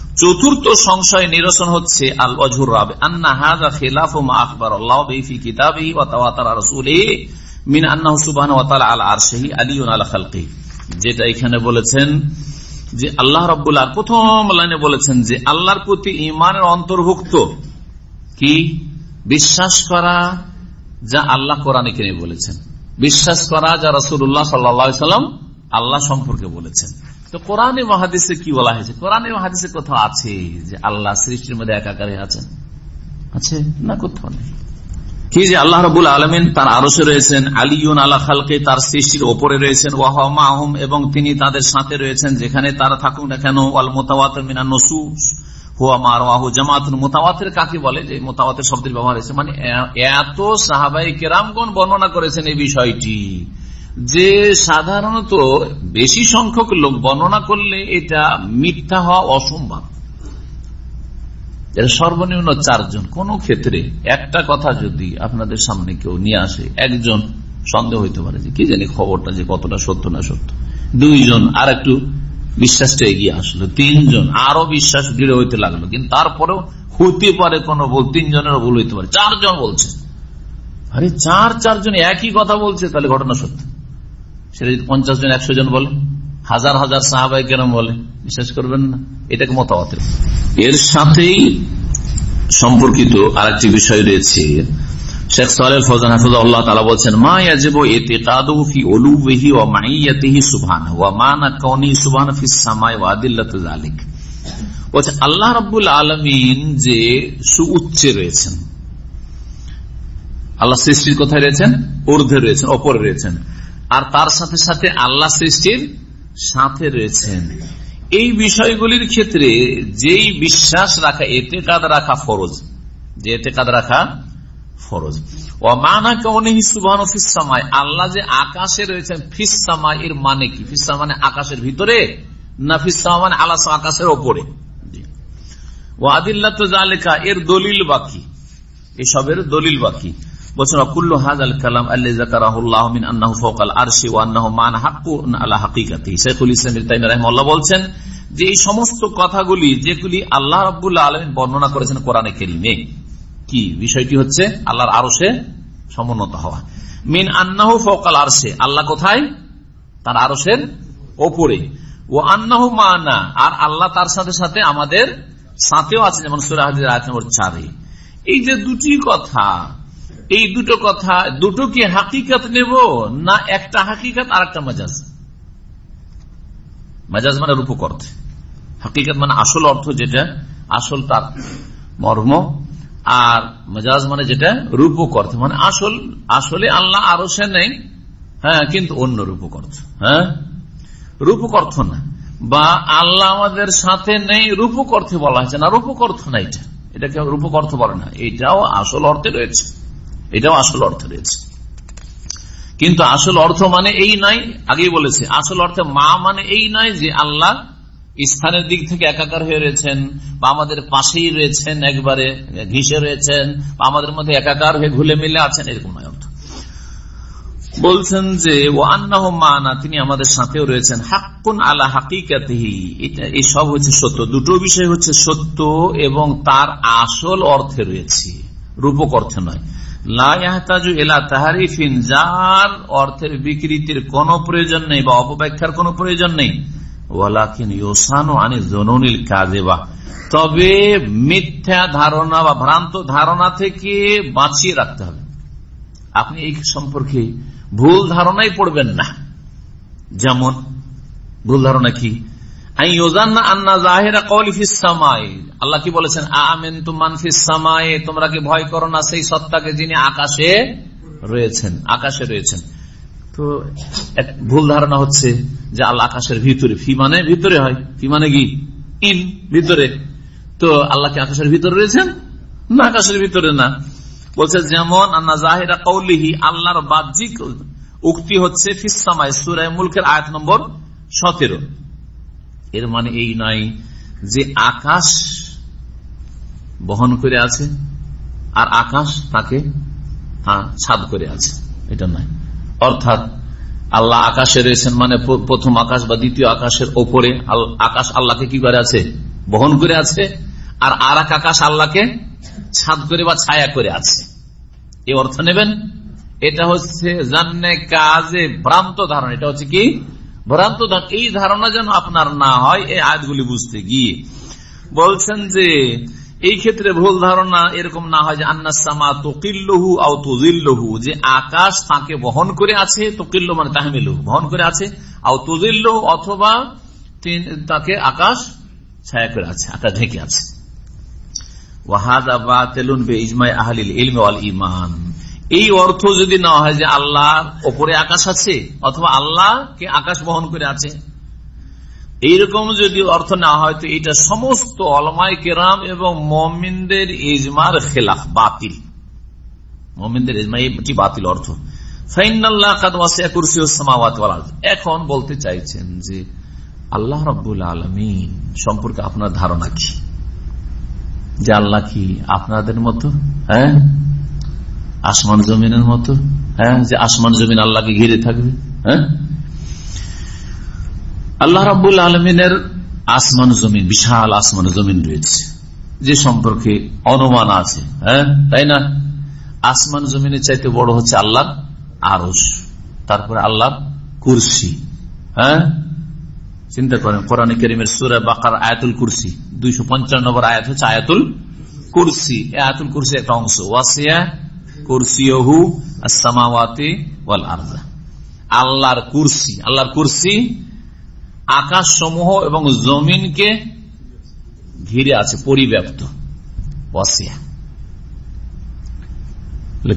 চতুর্থ সংশয় নিরসন হচ্ছে আল অজুর রাবে, আন্না হাজা খেলাফ আকবর আল্লাহ কিতাবি মিন আন্না সুবাহ আল আরশাহি আলিউন আলা খালকি যেটা এখানে বলেছেন যে আল্লাহ রব্বুল্লাহ প্রথম লাইনে বলেছেন যে আল্লাহর প্রতি ইমানের অন্তর্ভুক্ত কি? বিশ্বাস করা যা আল্লাহ কোরআনে কিনে বলেছেন। বিশ্বাস করা যা রসুল্লাহ সাল্লাম আল্লাহ সম্পর্কে বলেছেন। তো কোরআনে মহাদিসে কি বলা হয়েছে? কোরআনে মহাদিসে কোথাও আছে যে আল্লাহ সৃষ্টির মধ্যে একাকারে আছেন? আছে না কোথাও নেই। কি যে আল্লাহ রবুল আলমিন তার আরসে রয়েছেন আলিউন আল্লাহ খালকে, তার সৃষ্টির ওপরে রয়েছেন ওয়াহমাহম এবং তিনি তাদের সাথে রয়েছেন, যেখানে তারা থাকুক না কেন আল মোতাবাত মিনা নসুস, হুয়া মার ওয়াহু জামাতুল মোতাবাতের কাকে বলে? যে মোতাবাতের শব্দের ব্যবহার হয়েছে। মানে এত সাহাবাই কেরামগণ বর্ণনা করেছেন এই বিষয়টি। যে সাধারণত বেশি সংখ্যক লোক বর্ণনা করলে এটা মিথ্যা হওয়া অসম্ভব। সর্বনিম্ন চারজন। কোন ক্ষেত্রে একটা কথা যদি আপনাদের সামনে কেউ নিয়ে আসে, একজন সন্দেহ হইতে পারে যে কি জানি খবরটা যে কতটা সত্য না সত্য। দুইজন আর একটু বিশ্বাসটা এগিয়ে আসলো। তিনজন আরও বিশ্বাস দৃঢ় হইতে লাগল। কিন্তু তারপরেও হইতে পারে কোন ভুল তিনজনের ভুল হইতে পারে। চারজন বলছে। আরে চার, চারজন একই কথা বলছে, তাহলে ঘটনা সত্য। সেটা যদি পঞ্চাশ জন, একশো জন বলে, হাজার হাজার সাহাবাই কেন বলে, বিশ্বাস করবেন না, এটাকে মতামতের এর সাথেই সম্পর্কিত আরেকটি বিষয় রয়েছে। যে রয়েছেন, আল্লাহ সৃষ্টির কোথায় রয়েছেন? ঊর্ধ্বে রয়েছেন, ওপরে রয়েছেন। আর তার সাথে সাথে আল্লাহ সৃষ্টির সাথে রয়েছেন। এই বিষয়গুলির ক্ষেত্রে যেই বিশ্বাস রাখা এতে কাদ রাখা ফরজ। যে এতে কাদ রাখা ফরজ। ও মানা কেমনি সুবাহ ফিসামায় আল্লাহ যে আকাশে রয়েছেন ফিসামা এর মানে কি? ফিসামা মানে আকাশের ভিতরে না ফিসামা মানে আল্লাহ আকাশের ওপরে? ও আদিল্লা তো জালেখা এর দলিল বাকি। এসবের দলিল বাকি। বলছেন যে এই সমস্ত কথাগুলি যেগুলি আল্লাহ আলমিন বর্ণনা করেছেন কোরআনে কেরিমে, কি বিষয়টি হচ্ছে আল্লাহর আরশে সমুন্নত হওয়া। মিন আন্নাহ আল্লাহ কোথায়? তার আরশের ওপরে। ও আন্নাহ মানা, আর আল্লাহ তার সাথে সাথে আমাদের সাথেও আছে যেমন নম্বর চারে। এই যে দুটি কথা এই দুটো কথা, দুটো কি হাকিকাত নেব না একটা হাকিকাত আর একটা মাজাজ? মাজাজ মানে রূপক অর্থ হাকিকাত মানে আসল অর্থ যেটা, আসল তার মর্ম, আর মাজাজ মানে যেটা রূপক অর্থ মানে আসল, আসলে আল্লাহ আরও সে নেই হ্যাঁ কিন্তু অন্য রূপক অর্থ হ্যাঁ? রূপক অর্থ না। বা আল্লাহ আমাদের সাথে নেই রূপক অর্থে বলা হয়েছে না রূপক অর্থ না এটা। এটাকে রূপক অর্থ বলে না। এটাও আসল অর্থে রয়েছে। এটাও আসল অর্থ রয়েছে। কিন্তু আসল অর্থ মানে এই নাই, আগেই বলেছে, আসল অর্থে মা মানে এই নয় যে আল্লাহ স্থানের দিক থেকে একাকার হয়ে রয়েছেন, বা আমাদের পাশেই রয়েছেন একবারে, ঘিসে রয়েছেন, বা আমাদের মধ্যে একাকার হয়ে ঘুলে মিলে আছেন, এরকম নয় অর্থ। বলছেন যে ও আন্নাহ মানা তিনি আমাদের সাথেও রয়েছেন। হাক্কুন আলা হাকিকাতিহি এই সব হচ্ছে সত্য। দুটো বিষয় হচ্ছে সত্য এবং তার আসল অর্থে রয়েছে, রূপক অর্থে নয়। যার অর্থের বিকৃতির কোন প্রয়োজন নেই বা অপব্যাখ্যার কোন প্রয়োজন নেই। তবে মিথ্যা ধারণা বা ভ্রান্ত ধারণা থেকে বাঁচিয়ে রাখতে হবে। আপনি এই সম্পর্কে ভুল ধারণাই পড়বেন না। যেমন, ভুল ধারণা কি? আল্লাহ কি বলেছেন? আমেন ফিসামায়ে তোমরা কি ভয় করো না সেই সত্তাকে যিনি আকাশে রয়েছেন আকাশে রয়েছেন। তো ভুল ধারণা হচ্ছে যে আল্লাহ আকাশের ভিতরে, ফি মানে ভিতরে হয়। ফি মানে কি? ইন, ভিতরে। তো আল্লাহ কি আকাশের ভিতরে রয়েছেন? না, আকাশের ভিতরে না। বলছে যেমন আন্না জাহিরা কৌলিহি আল্লাহর বাহ্যিক উক্তি হচ্ছে ফিসামায় সুরায় মুলকের আয়াত নম্বর সতেরো। এর মানে এই নয় যে আকাশ বহন করে আছে আর আকাশ তাকে ছাদ করে আছে। এটা নয় অর্থাৎ আল্লাহ আকাশে রয়েছেন মানে প্রথম আকাশ বা দ্বিতীয় আকাশের ওপরে আকাশ আল্লাহকে কি করে আছে? বহন করে আছে। আর আর আকাশ আল্লাহকে ছাদ করে বা ছায়া করে আছে। এই অর্থ নেবেন? এটা হচ্ছে জান্নে কাজে ভ্রান্ত ধারণা। এটা হচ্ছে কি? ভ্রান্ত এই ধারণা যেন আপনার না হয়, এই আয়াতগুলি বুঝতে গিয়ে। বলছেন যে, এই ক্ষেত্রে ভুল ধারণা এরকম না হয় যে আন্নাসামা তকিল্লহু আও তুজিল্লহু, যে আকাশ তাকে বহন করে আছে, তকিল্ল মানে তাহমিলহু বহন করে আছে, আও তুজিল্লহু অথবা তাকে আকাশ ছায়া করে আছে, আকাশ ঢেকে আছে। ওয়াহাদা বা তেলুন বে ইজমাই আহলিল ইলম ইমান। এই অর্থ যদি না হয় যে আল্লাহ ওপরে আকাশ আছে, অথবা আল্লাহ কে আকাশ বহন করে আছে, এইরকম যদি অর্থ না হয়, তো এটা সমস্ত অলমাই কেরাম এবং মমিনদের ইজমার খেলাফ, বাতিল। মমিনদের ইজমা এটি বাতিল অর্থ। এখন বলতে চাইছেন যে আল্লাহ রব্বুল আলমিন সম্পর্কে আপনার ধারণা কি? যে আল্লাহ কি আপনাদের মতো? হ্যাঁ? আসমান জমিনের মতো। হ্যাঁ যে আসমান জমিন আল্লাহকে ঘিরে থাকবে। হ্যাঁ? আল্লাহ রাবুল আলমিনের আসমান জমিন, বিশাল আসমান জমিন রয়েছে, যে সম্পর্কে অনুমান আছে। হ্যাঁ তাই না? আসমান জমিনের চাইতে বড় হচ্ছে আল্লাহ আরস তারপরে আল্লাহ কুরসি। হ্যাঁ? চিন্তা করেন, কোরআন করিমের সুরা বাকার আয়াতুল কুরসি, দুইশো পঞ্চান্ন নম্বর আয়াত হচ্ছে আয়াতুল কুরসি। আয়াতুল কুরসি একটা অংশ। ওয়াসিয়া আল্লাহর কুরসি আল্লাহর কুরসি আকাশ সমূহ এবং জমিনকে ঘিরে আছে, পরিব্যাপ্ত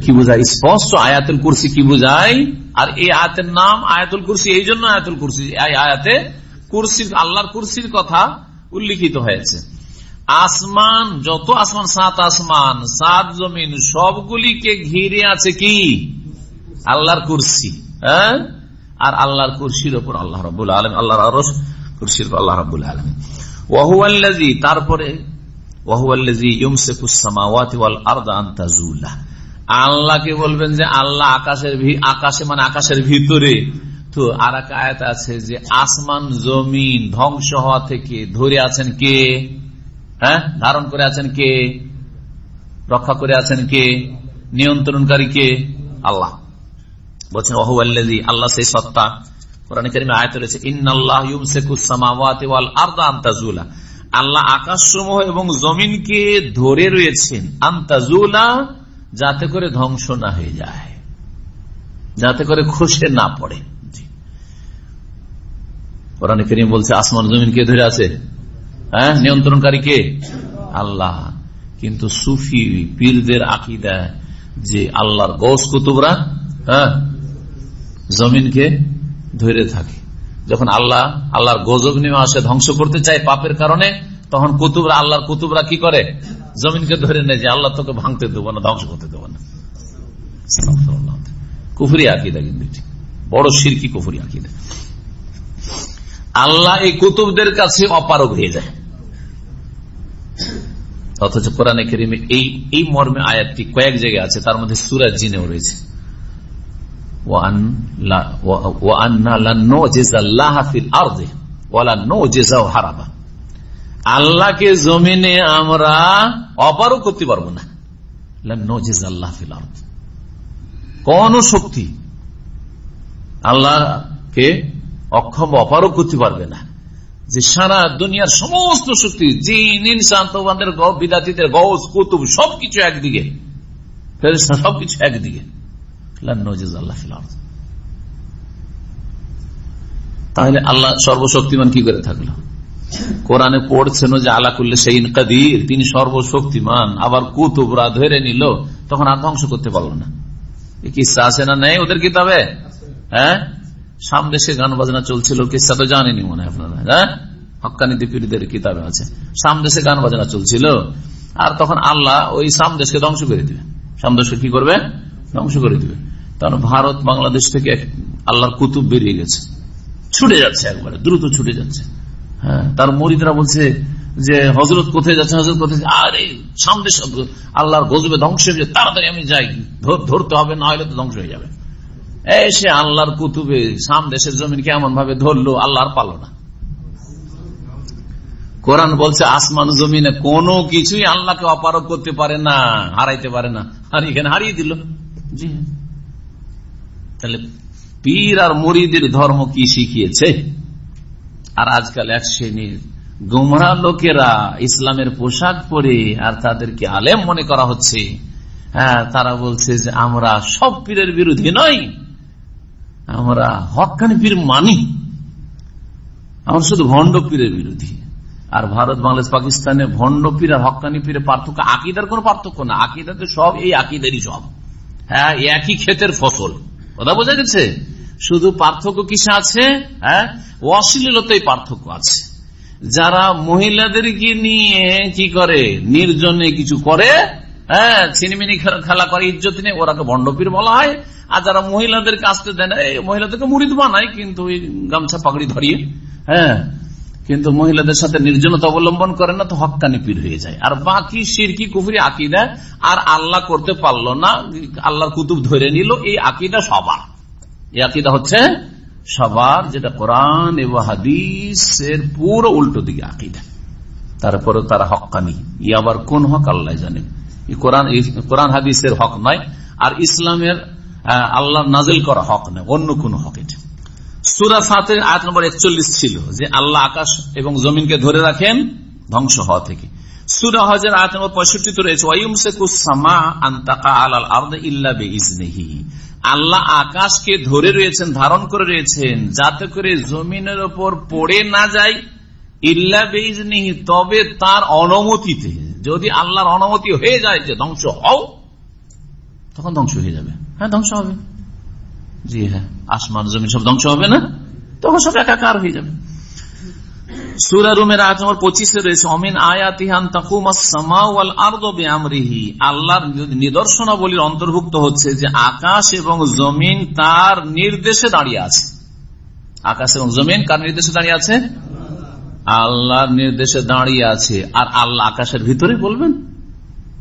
কি বোঝায়? স্পষ্ট আয়াতুল কুরসি কি বোঝায়? আর এই আয়াতের নাম আয়াতুল কুরসি এই জন্য আয়াতুল কুরসি। আয়াতে কুরসির, আল্লাহর কুরসির কথা উল্লিখিত হয়েছে। আসমান, যত আসমান, সাত আসমান, সাত জমিন, সবগুলিকে ঘিরে আছে কি? আল্লাহর কুরসি হ্যাঁ? আর আল্লাহর কুরসির ওপর আল্লাহ রবুল আলম আল্লাহর আরস কুরসির আল্লাহ রবুল আলম ওয়াহুয়াল্লাজি তারপরে ওয়াহুয়াল্লাজি ইউমসেকুসামাওয়াতি ওয়াল আরদা আনতাজুল্লাহ আল্লাহকে বলবেন যে আল্লাহ আকাশের আকাশে মানে আকাশের ভিতরে। তো আর আছে যে আসমান, জমিন ধ্বংস হওয়া থেকে ধরে আছেন কে? হ্যাঁ? ধারণ করে আছেন কে? রক্ষা করে আছেন কে? নিয়ন্ত্রণকারী কে? আল্লাহ। বলছেন, ওহু আল্লাহ আল্লাহ সেই সত্তা। আল্লাহ এবং জমিনকে ধরে রয়েছেন আন্তাজুলা যাতে করে ধ্বংস না হয়ে যায়। যাতে করে খসে না পড়ে। কোরআন করিম বলছে, আসমান জমিন কে ধরে আছে? হ্যাঁ? নিয়ন্ত্রণকারী কে? আল্লাহ। কিন্তু সুফি পীরদের আকিদা যে আল্লাহর গস কুতুবরা হ্যাঁ? জমিনকে ধরে থাকে। যখন আল্লাহ আল্লাহর গজব নেমে আসে, ধ্বংস করতে চায় পাপের কারণে, তখন কুতুবরা, আল্লাহর কুতুবরা কি করে? জমিনকে ধরে নেয় যে আল্লাহ তোকে ভাঙতে দেবো না, ধ্বংস করতে দেবো না। কুফুরি আকিদা কিন্তু বড় সিরকি কুফুরি আকিদা। আল্লাহ এই কুতুবদের কাছে অপারক হয়ে যায়। অথচ কোরআনে কেরিমে এই এই মর্মে আয়াতটি কয়েক জায়গায় আছে, তার মধ্যে সুরাজ জিনেও রয়েছে। আল্লাহকে জমিনে আমরা অপারও করতে পারব না। কোন শক্তি আল্লাহকে অক্ষম অপারও করতে পারবে না। যে সারা দুনিয়ার সমস্ত শক্তি, জিন, ইনসান তোমাদের বিদাতিদের গজ কুতুব, সবকিছু একদিকে। সবকিছু একদিকে। তাহলে আল্লাহ সর্বশক্তিমান কি করে থাকল? কোরআনে পড়ছেন যে আল্লাহ করলে সেই কাদির, তিনি সর্বশক্তিমান, আবার কুতুবরা ধরে নিল, তখন আর ধ্বংস করতে পারল না। কিসা আছে না নেই ওদের কিতাবে? হ্যাঁ? সামদেশে গান বাজনা চলছিল কিসা তো জানেনি মনে হয় আপনারা হ্যাঁ? হকানি দীপীদের কিতাবে আছে। সামদেশে গান বাজনা চলছিল, আর তখন আল্লাহ ওই সামদেশকে ধ্বংস করে দিবে। সামদেশকে কি করবে? ধ্বংস করে দিবে। কারণ ভারত বাংলাদেশ থেকে আল্লাহর কুতুব বেরিয়ে গেছে। ছুটে যাচ্ছে একবারে, দ্রুত ছুটে যাচ্ছে। হ্যাঁ তার মরিদরা বলছে যে হজরত কোথায় যাচ্ছে? হজরত কোথায় আরে, সামনে আল্লাহর গজবে ধ্বংস হয়ে যাবে তাড়াতাড়ি আমি যাই ধরতে হবে, না হলে তো ধ্বংস হয়ে যাবে। সে আল্লাহর কুতুবে সাম দেশের জমিনকে এমন ভাবে ধরলো, আল্লাহর পালো না। কোরআন বলছে, আসমান জমিনে কোনো কিছুই আল্লাহকে অপারক করতে পারে না, হারাইতে পারে না। আর এখানে হারিয়ে দিল। জি তাহলে পীর আর মরিদের ধর্ম কি শিখিয়েছে? আর আজকাল এক শ্রেণির গুমরা লোকেরা ইসলামের পোশাক পরে আর তাদেরকে আলেম মনে করা হচ্ছে। হ্যাঁ তারা বলছে যে, আমরা সব পীরের বিরোধী নই। আমরা হকানি পীর মানি। আমরা শুধু ভণ্ড পীরের বিরোধী। আর ভারত, বাংলাদেশ, পাকিস্তানে ভণ্ড পীর আর হকানি পীরের পার্থক্য, আকিদার কোন পার্থক্য না। আকিদাতে সব, এই আকিদারই সব। হ্যাঁ একই ক্ষেতের ফসল। কথা বোঝা গেছে? শুধু পার্থক্য কিসে আছে? হ্যাঁ অশ্লীলতাই পার্থক্য আছে। যারা মহিলাদেরকে নিয়ে কি করে? নির্জনে কিছু করে হ্যাঁ ছিনিমিনি খেলা করে ইজ্জত নিয়ে, ওরাকে ভণ্ডপীর বলা হয়। আর যারা মহিলাদেরকে আসতে দেয় এই মহিলাদেরকে মুড়িদ বানায়, কিন্তু ওই গামছা পাগড়ি ধরিয়ে। হ্যাঁ কিন্তু মহিলাদের সাথে নির্জনতা অবলম্বন করে না, তো হকানি পীর হয়ে যায়। আর বাকি সিরকি, কুফুরি, আকিদা, আর আল্লাহ করতে পারল না, আল্লাহর কুতুব ধরে নিল, এই আকিদা সবার। এই আকিদা হচ্ছে সবার, যেটা কোরআন এবং হাদিসের পুরো উল্টো দিকে আকিদা। তারপরে তারা হকানি ই আবার কোন হক, আল্লাহ জানেন কোরআন হাদিসের হক নয়, আর ইসলামের আল্লাহ নাজিল করা হক নয়, অন্য কোন হক এটা। সুরা ফাতের আয়াত নম্বর একচল্লিশ ছিল, যে আল্লাহ আকাশ এবং জমিনকে ধরে রাখেন, ধ্বংস হওয়া থেকে। সুরা হজের আয়াত নম্বর পঁয়ষট্টিতে রয়েছে আল্লাহ আকাশকে ধরে রয়েছেন, ধারণ করে রয়েছেন, যাতে করে জমিনের ওপর পড়ে না যায়, ইল্লা বেইজনিহি, তবে তার অনুমতিতে যদি আল্লাহর অনুমতি হয়ে যায় যে ধ্বংস হও, তখন ধ্বংস হয়ে যাবে। হ্যাঁ ধ্বংস হবে। জি হ্যাঁ আসমান, জমিন সব ধ্বংস হবে না? তখন সব একাকার হয়ে যাবে। নিদর্শনাবলীর অন্তর্ভুক্ত হচ্ছে যে আকাশ এবং জমিন তার নির্দেশে দাঁড়িয়ে আছে। আকাশ এবং জমিন কার নির্দেশে দাঁড়িয়ে আছে? আল্লাহর নির্দেশে দাঁড়িয়ে আছে। আর আল্লাহ আকাশের ভিতরে বলবেন?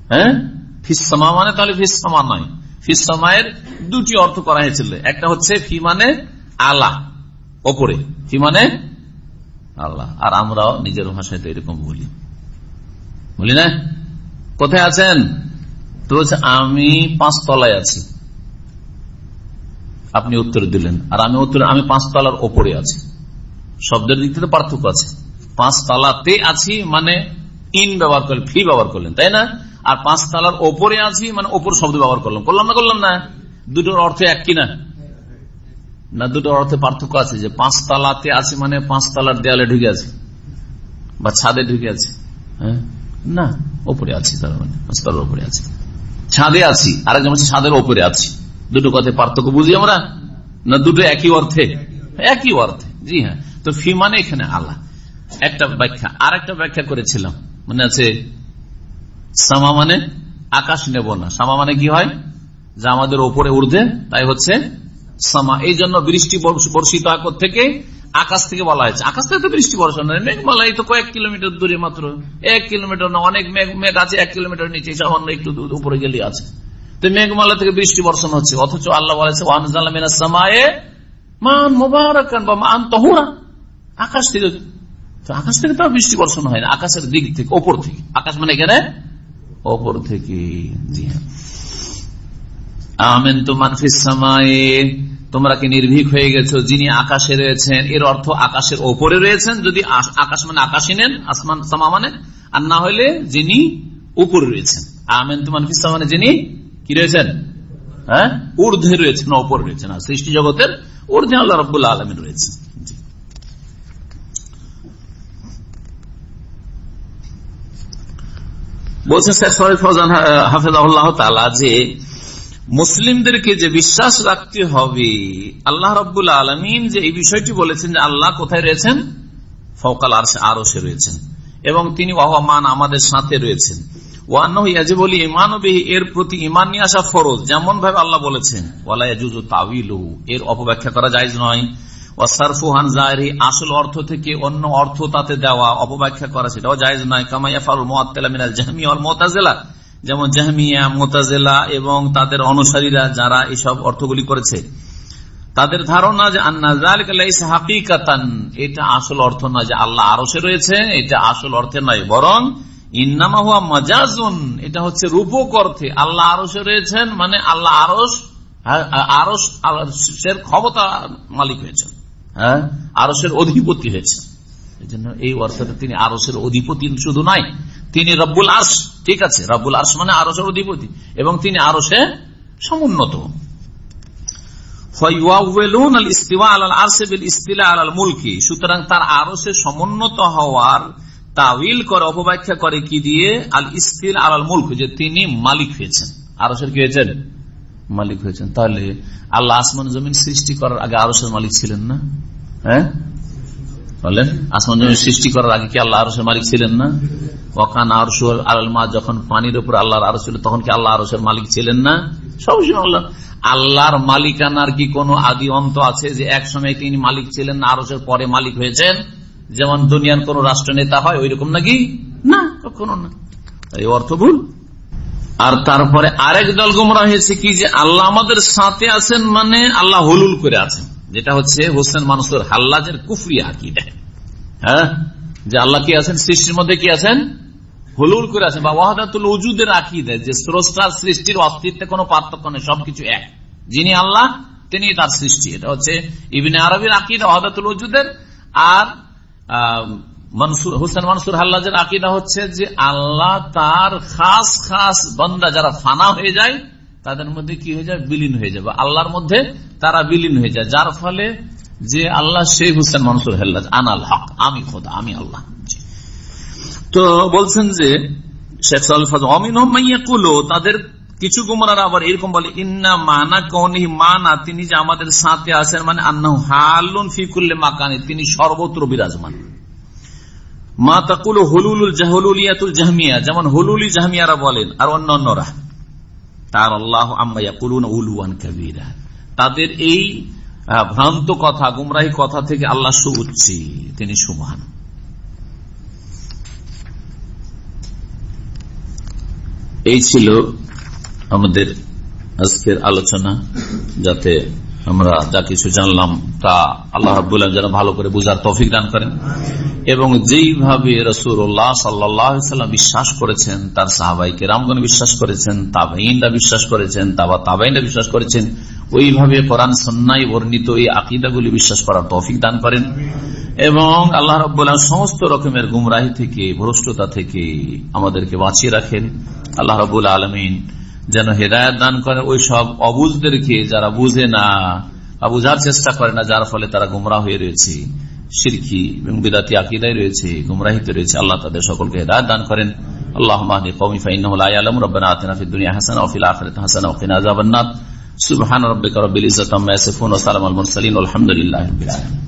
হ্যাঁ? ফিসমা মানে তাহলে ফিসমা নয়। ফিসমায়ের দুটি অর্থ করা হয়েছিল। একটা হচ্ছে ফি মানে আলা ওপরে। ফি মানে আল্লাহ। আর আমরাও নিজের ভাষায় তো এরকম বলি। বলি না? কোথায় আছেন? তো আমি পাঁচ তলায় আছি। আপনি উত্তর দিলেন। আর আমি উত্তর, আমি পাঁচ তলার ওপরে আছি। শব্দের দিক থেকে পার্থক্য আছে। পাঁচ তলাতে আছি মানে ইন ব্যবহার করলেন ফি ব্যবহার করলেন, তাই না? আর পাঁচ তালার ওপরে আছি মানে ওপর শব্দ ব্যবহার করলাম। করলাম না করলাম না? দুটোর অর্থ এক কিনা না? দুটোর অর্থে পার্থক্য আছে যে পাঁচ তালাতে আছে মানে পাঁচ তালার দেয়ালে ঢুকে আছে, বা ছাদে ঢুকে আছে হ্যাঁ? না, ওপরে আছি তার মানে পাঁচ তালার ওপরে আছি। ছাদে আছি, আরেকজন হচ্ছে ছাদের ওপরে আছি। দুটো কথায় পার্থক্য বুঝি আমরা? না, দুটো একই অর্থে? একই অর্থে, জি হ্যাঁ। তো ফি মানে এখানে আল্লাহ একটা ব্যাখ্যা আর একটা ব্যাখ্যা করেছিলাম। মনে আছে, সামা মানে আকাশ নেব না। সামা মানে কি হয়? যা আমাদের ওপরে উর্ধে তাই হচ্ছে সামা। এই জন্য বৃষ্টি বর্ষিত আকর থেকে আকাশ থেকে বলা হয়েছে। আকাশ থেকে তো বৃষ্টি বর্ষণ নয় মেঘমালা এই তো কয়েক কিলোমিটার দূরে মাত্র। এক কিলোমিটার না, অনেক মেঘ মেঘ আছে, এক কিলোমিটার নিচে সামান্য একটু উপরে গেলে আছে। তো মেঘমালা থেকে বৃষ্টি বর্ষণ হচ্ছে। অথচ আল্লাহ বলেছে মান মোবারকান বা মান তহুরা। আকাশ থেকে আকাশ থেকে তো বৃষ্টি বর্ষণ হয় না, আকাশের দিক থেকে, ওপর থেকে। আকাশ মানে এখানে? ওপর থেকে হ্যাঁ। আমেন তো মানফিস সামায়ে তোমরা কি নির্ভীক হয়ে গেছো? যিনি আকাশে রয়েছেন, এর অর্থ আকাশের ওপরে রয়েছেন, যদি আকাশ মানে আকাশই নেন, আসমান সামা মানে আর না হলে যিনি উপরে রয়েছেন। আমেন তো মানফিস মানে যিনি কি রয়েছেন? হ্যাঁ? ঊর্ধ্বে রয়েছেন ওপরে রয়েছেন। আর সৃষ্টি জগতের ঊর্ধ্বে আল্লাহ রব্বুল্লাহ আলমিন রয়েছেন। বলছেন হাফেজাহ তালা যে মুসলিমদেরকে যে বিশ্বাস রাখতে হবে, আল্লাহ রব্বুল আলমিন যে এই বিষয়টি বলেছেন যে আল্লাহ কোথায় রয়েছেন? ফকাল আরও সে রয়েছেন। এবং তিনি ওয়াহমান আমাদের সাথে রয়েছেন। বলি ইমান এর প্রতি ইমান নিয়ে আসা ফরজ যেমন ভাবে আল্লাহ বলেছেন এর অপব্যাখ্যা করা যায় নয়। আসল অর্থ থেকে অন্য অর্থ তাতে দেওয়া, অপব্যাখ্যা করা সেটাও জায়জ নয়। কামাইয়া যেমন জাহমিয়া মোতাজেলা এবং তাদের অনুসারীরা যারা অর্থগুলি করেছে। তাদের ধারণা যে হাকিকাতান, এটা আসল অর্থ নয় যে আল্লাহ আরসে রয়েছে, এটা আসল অর্থে নয়। বরং ইন্নামা হুয়া মজাজুন এটা হচ্ছে রূপক অর্থে। আল্লাহ আরসে রয়েছেন মানে আল্লাহ আরস আরসের ক্ষমতা মালিক হয়েছেন। হ্যাঁ? আরসের অধিপতি হয়েছে। এই জন্য এই অর্থটা তিনি আরসের অধিপতি শুধু নয় তিনি রব্বুল আর্স ঠিক আছে? রব্বুল আর্স মানে আরসের অধিপতি। এবং তিনি আরসে সমুন্নত। সুতরাং তার আরসে সমুন্নত হওয়ার তাউিল করে, অপব্যাখ্যা করে কি দিয়ে? আল ইস্তিল আল মুলক, যে তিনি মালিক হয়েছেন। আরসের কি হয়েছেন? মালিক হয়েছেন। তাহলে আল্লাহ আসমান জমিন সৃষ্টি করার আগে আরসের মালিক ছিলেন না? হ্যাঁ? আসমান জমিন সৃষ্টি করার আগে কি আল্লাহ আরসের মালিক ছিলেন না? যখন পানির উপর আল্লাহর আরস ছিল, তখন কি আল্লাহ আরসের মালিক ছিলেন না? সবসময় আল্লাহ। আল্লাহর মালিকানার কি কোনো আদি অন্ত আছে যে এক সময় তিনি মালিক ছিলেন না আরসের পরে মালিক হয়েছেন? যেমন দুনিয়ার কোন রাষ্ট্রনেতা হয় ওই রকম নাকি? না, কখনো না। এই অর্থ ভুল? আর তারপরে আরেক দল গুমরা হয়েছে কি যে আল্লাহ আমাদের সাথে আছেন মানে আল্লাহ হলুল করে আছেন। যেটা হচ্ছে হোসেন মানুষের হাল্লাজের কুফরি আকিদা। হ্যাঁ? যে আল্লাহ কি আছেন? সৃষ্টির মধ্যে কি আছেন? হলুল করে আছেন। বা ওয়াহাদাতুল উজুদের আকিদা, যে স্রষ্টার সৃষ্টির অস্তিত্বে কোনো পার্থক্য নেই, সবকিছু এক। যিনি আল্লাহ, তিনি তার সৃষ্টি। এটা হচ্ছে ইবিনে আরবির আকিদা, ওয়াহাদাতুল উজুদের। আর হুসেন মনসুর হাল্লাজের আকিদা হচ্ছে যে আল্লাহ তার খাস খাস বন্দা যারা ফানা হয়ে যায়, তাদের মধ্যে কি হয়ে যায়? বিলীন হয়ে যাবে আল্লাহর মধ্যে তারা বিলীন হয়ে যায়। যার ফলে যে আল্লাহ শেখ হুসেন মনসুর হাল্লাজ। আনাল হক, আমি খোদা, আমি আল্লাহ। তো বলছেন যে শেখ অমিন মাইয়াকুলো তাদের কিছু গুমরার আবার এরকম বলে, ইন্না মানা কৌনি মানা তিনি যে আমাদের সাথে আছেন মানে আন্না হালুন ফিকুল্লে মাকানি, তিনি সর্বত্র বিরাজমান। মা তাকুল হলুল জাহলুলিয়াতুল জাহমিয়া, যেমন হলুলি জাহমিয়ারা বলেন, আর অন্য অন্যরা। তার আল্লাহ কবিরা। তাদের এই ভ্রান্ত কথা, গুমরাহি কথা থেকে আল্লাহ সুউচ্ছি তিনি সুমহান। এই ছিল আমাদের আজকের আলোচনা, যাতে আমরা যা কিছু জানলাম তা আল্লাহ রাবুল্লাহ যেন ভালো করে বুঝার তফিক দান করেন। এবং যেইভাবে রসুল্লাহ সাল্লাম বিশ্বাস করেছেন, তার সাহাবাইকে রামগণ বিশ্বাস করেছেন তাবাইনরা বিশ্বাস করেছেন, তাবা তাবাইনরা বিশ্বাস করেছেন, ওইভাবে কোরআন সন্ন্যায় বর্ণিত এই আকিদাগুলি বিশ্বাস করার তৌফিক দান করেন। এবং আল্লাহ রবাহ সমস্ত রকমের গুমরাহি থেকে, ভ্রষ্টতা থেকে আমাদেরকে বাঁচিয়ে রাখেন। আল্লাহ রবুল আলমিন যেন হেদায়ত দান করে ওই সব অবুজদেরকে যারা বুঝে না বা বুঝার চেষ্টা করে না, যার ফলে তারা গুমরা হয়ে রয়েছে। সিরকি এবং বিদাতি আকিদায় রয়েছে, গুমরাহিতে রয়েছে। আল্লাহ তাদের সকলকে হেদায়ত দান করেন। আল্লাহ মাহদি কৌমি ফিদ দুনিয়া হাসানা ওয়া আখিরাতি হাসানা ওয়া কিনা আযাবান নার। সুবহান রাব্বিকা রাব্বিল ইজ্জাতি আম্মা ইয়াসিফুন ওয়া রাব্বিল আলামিন।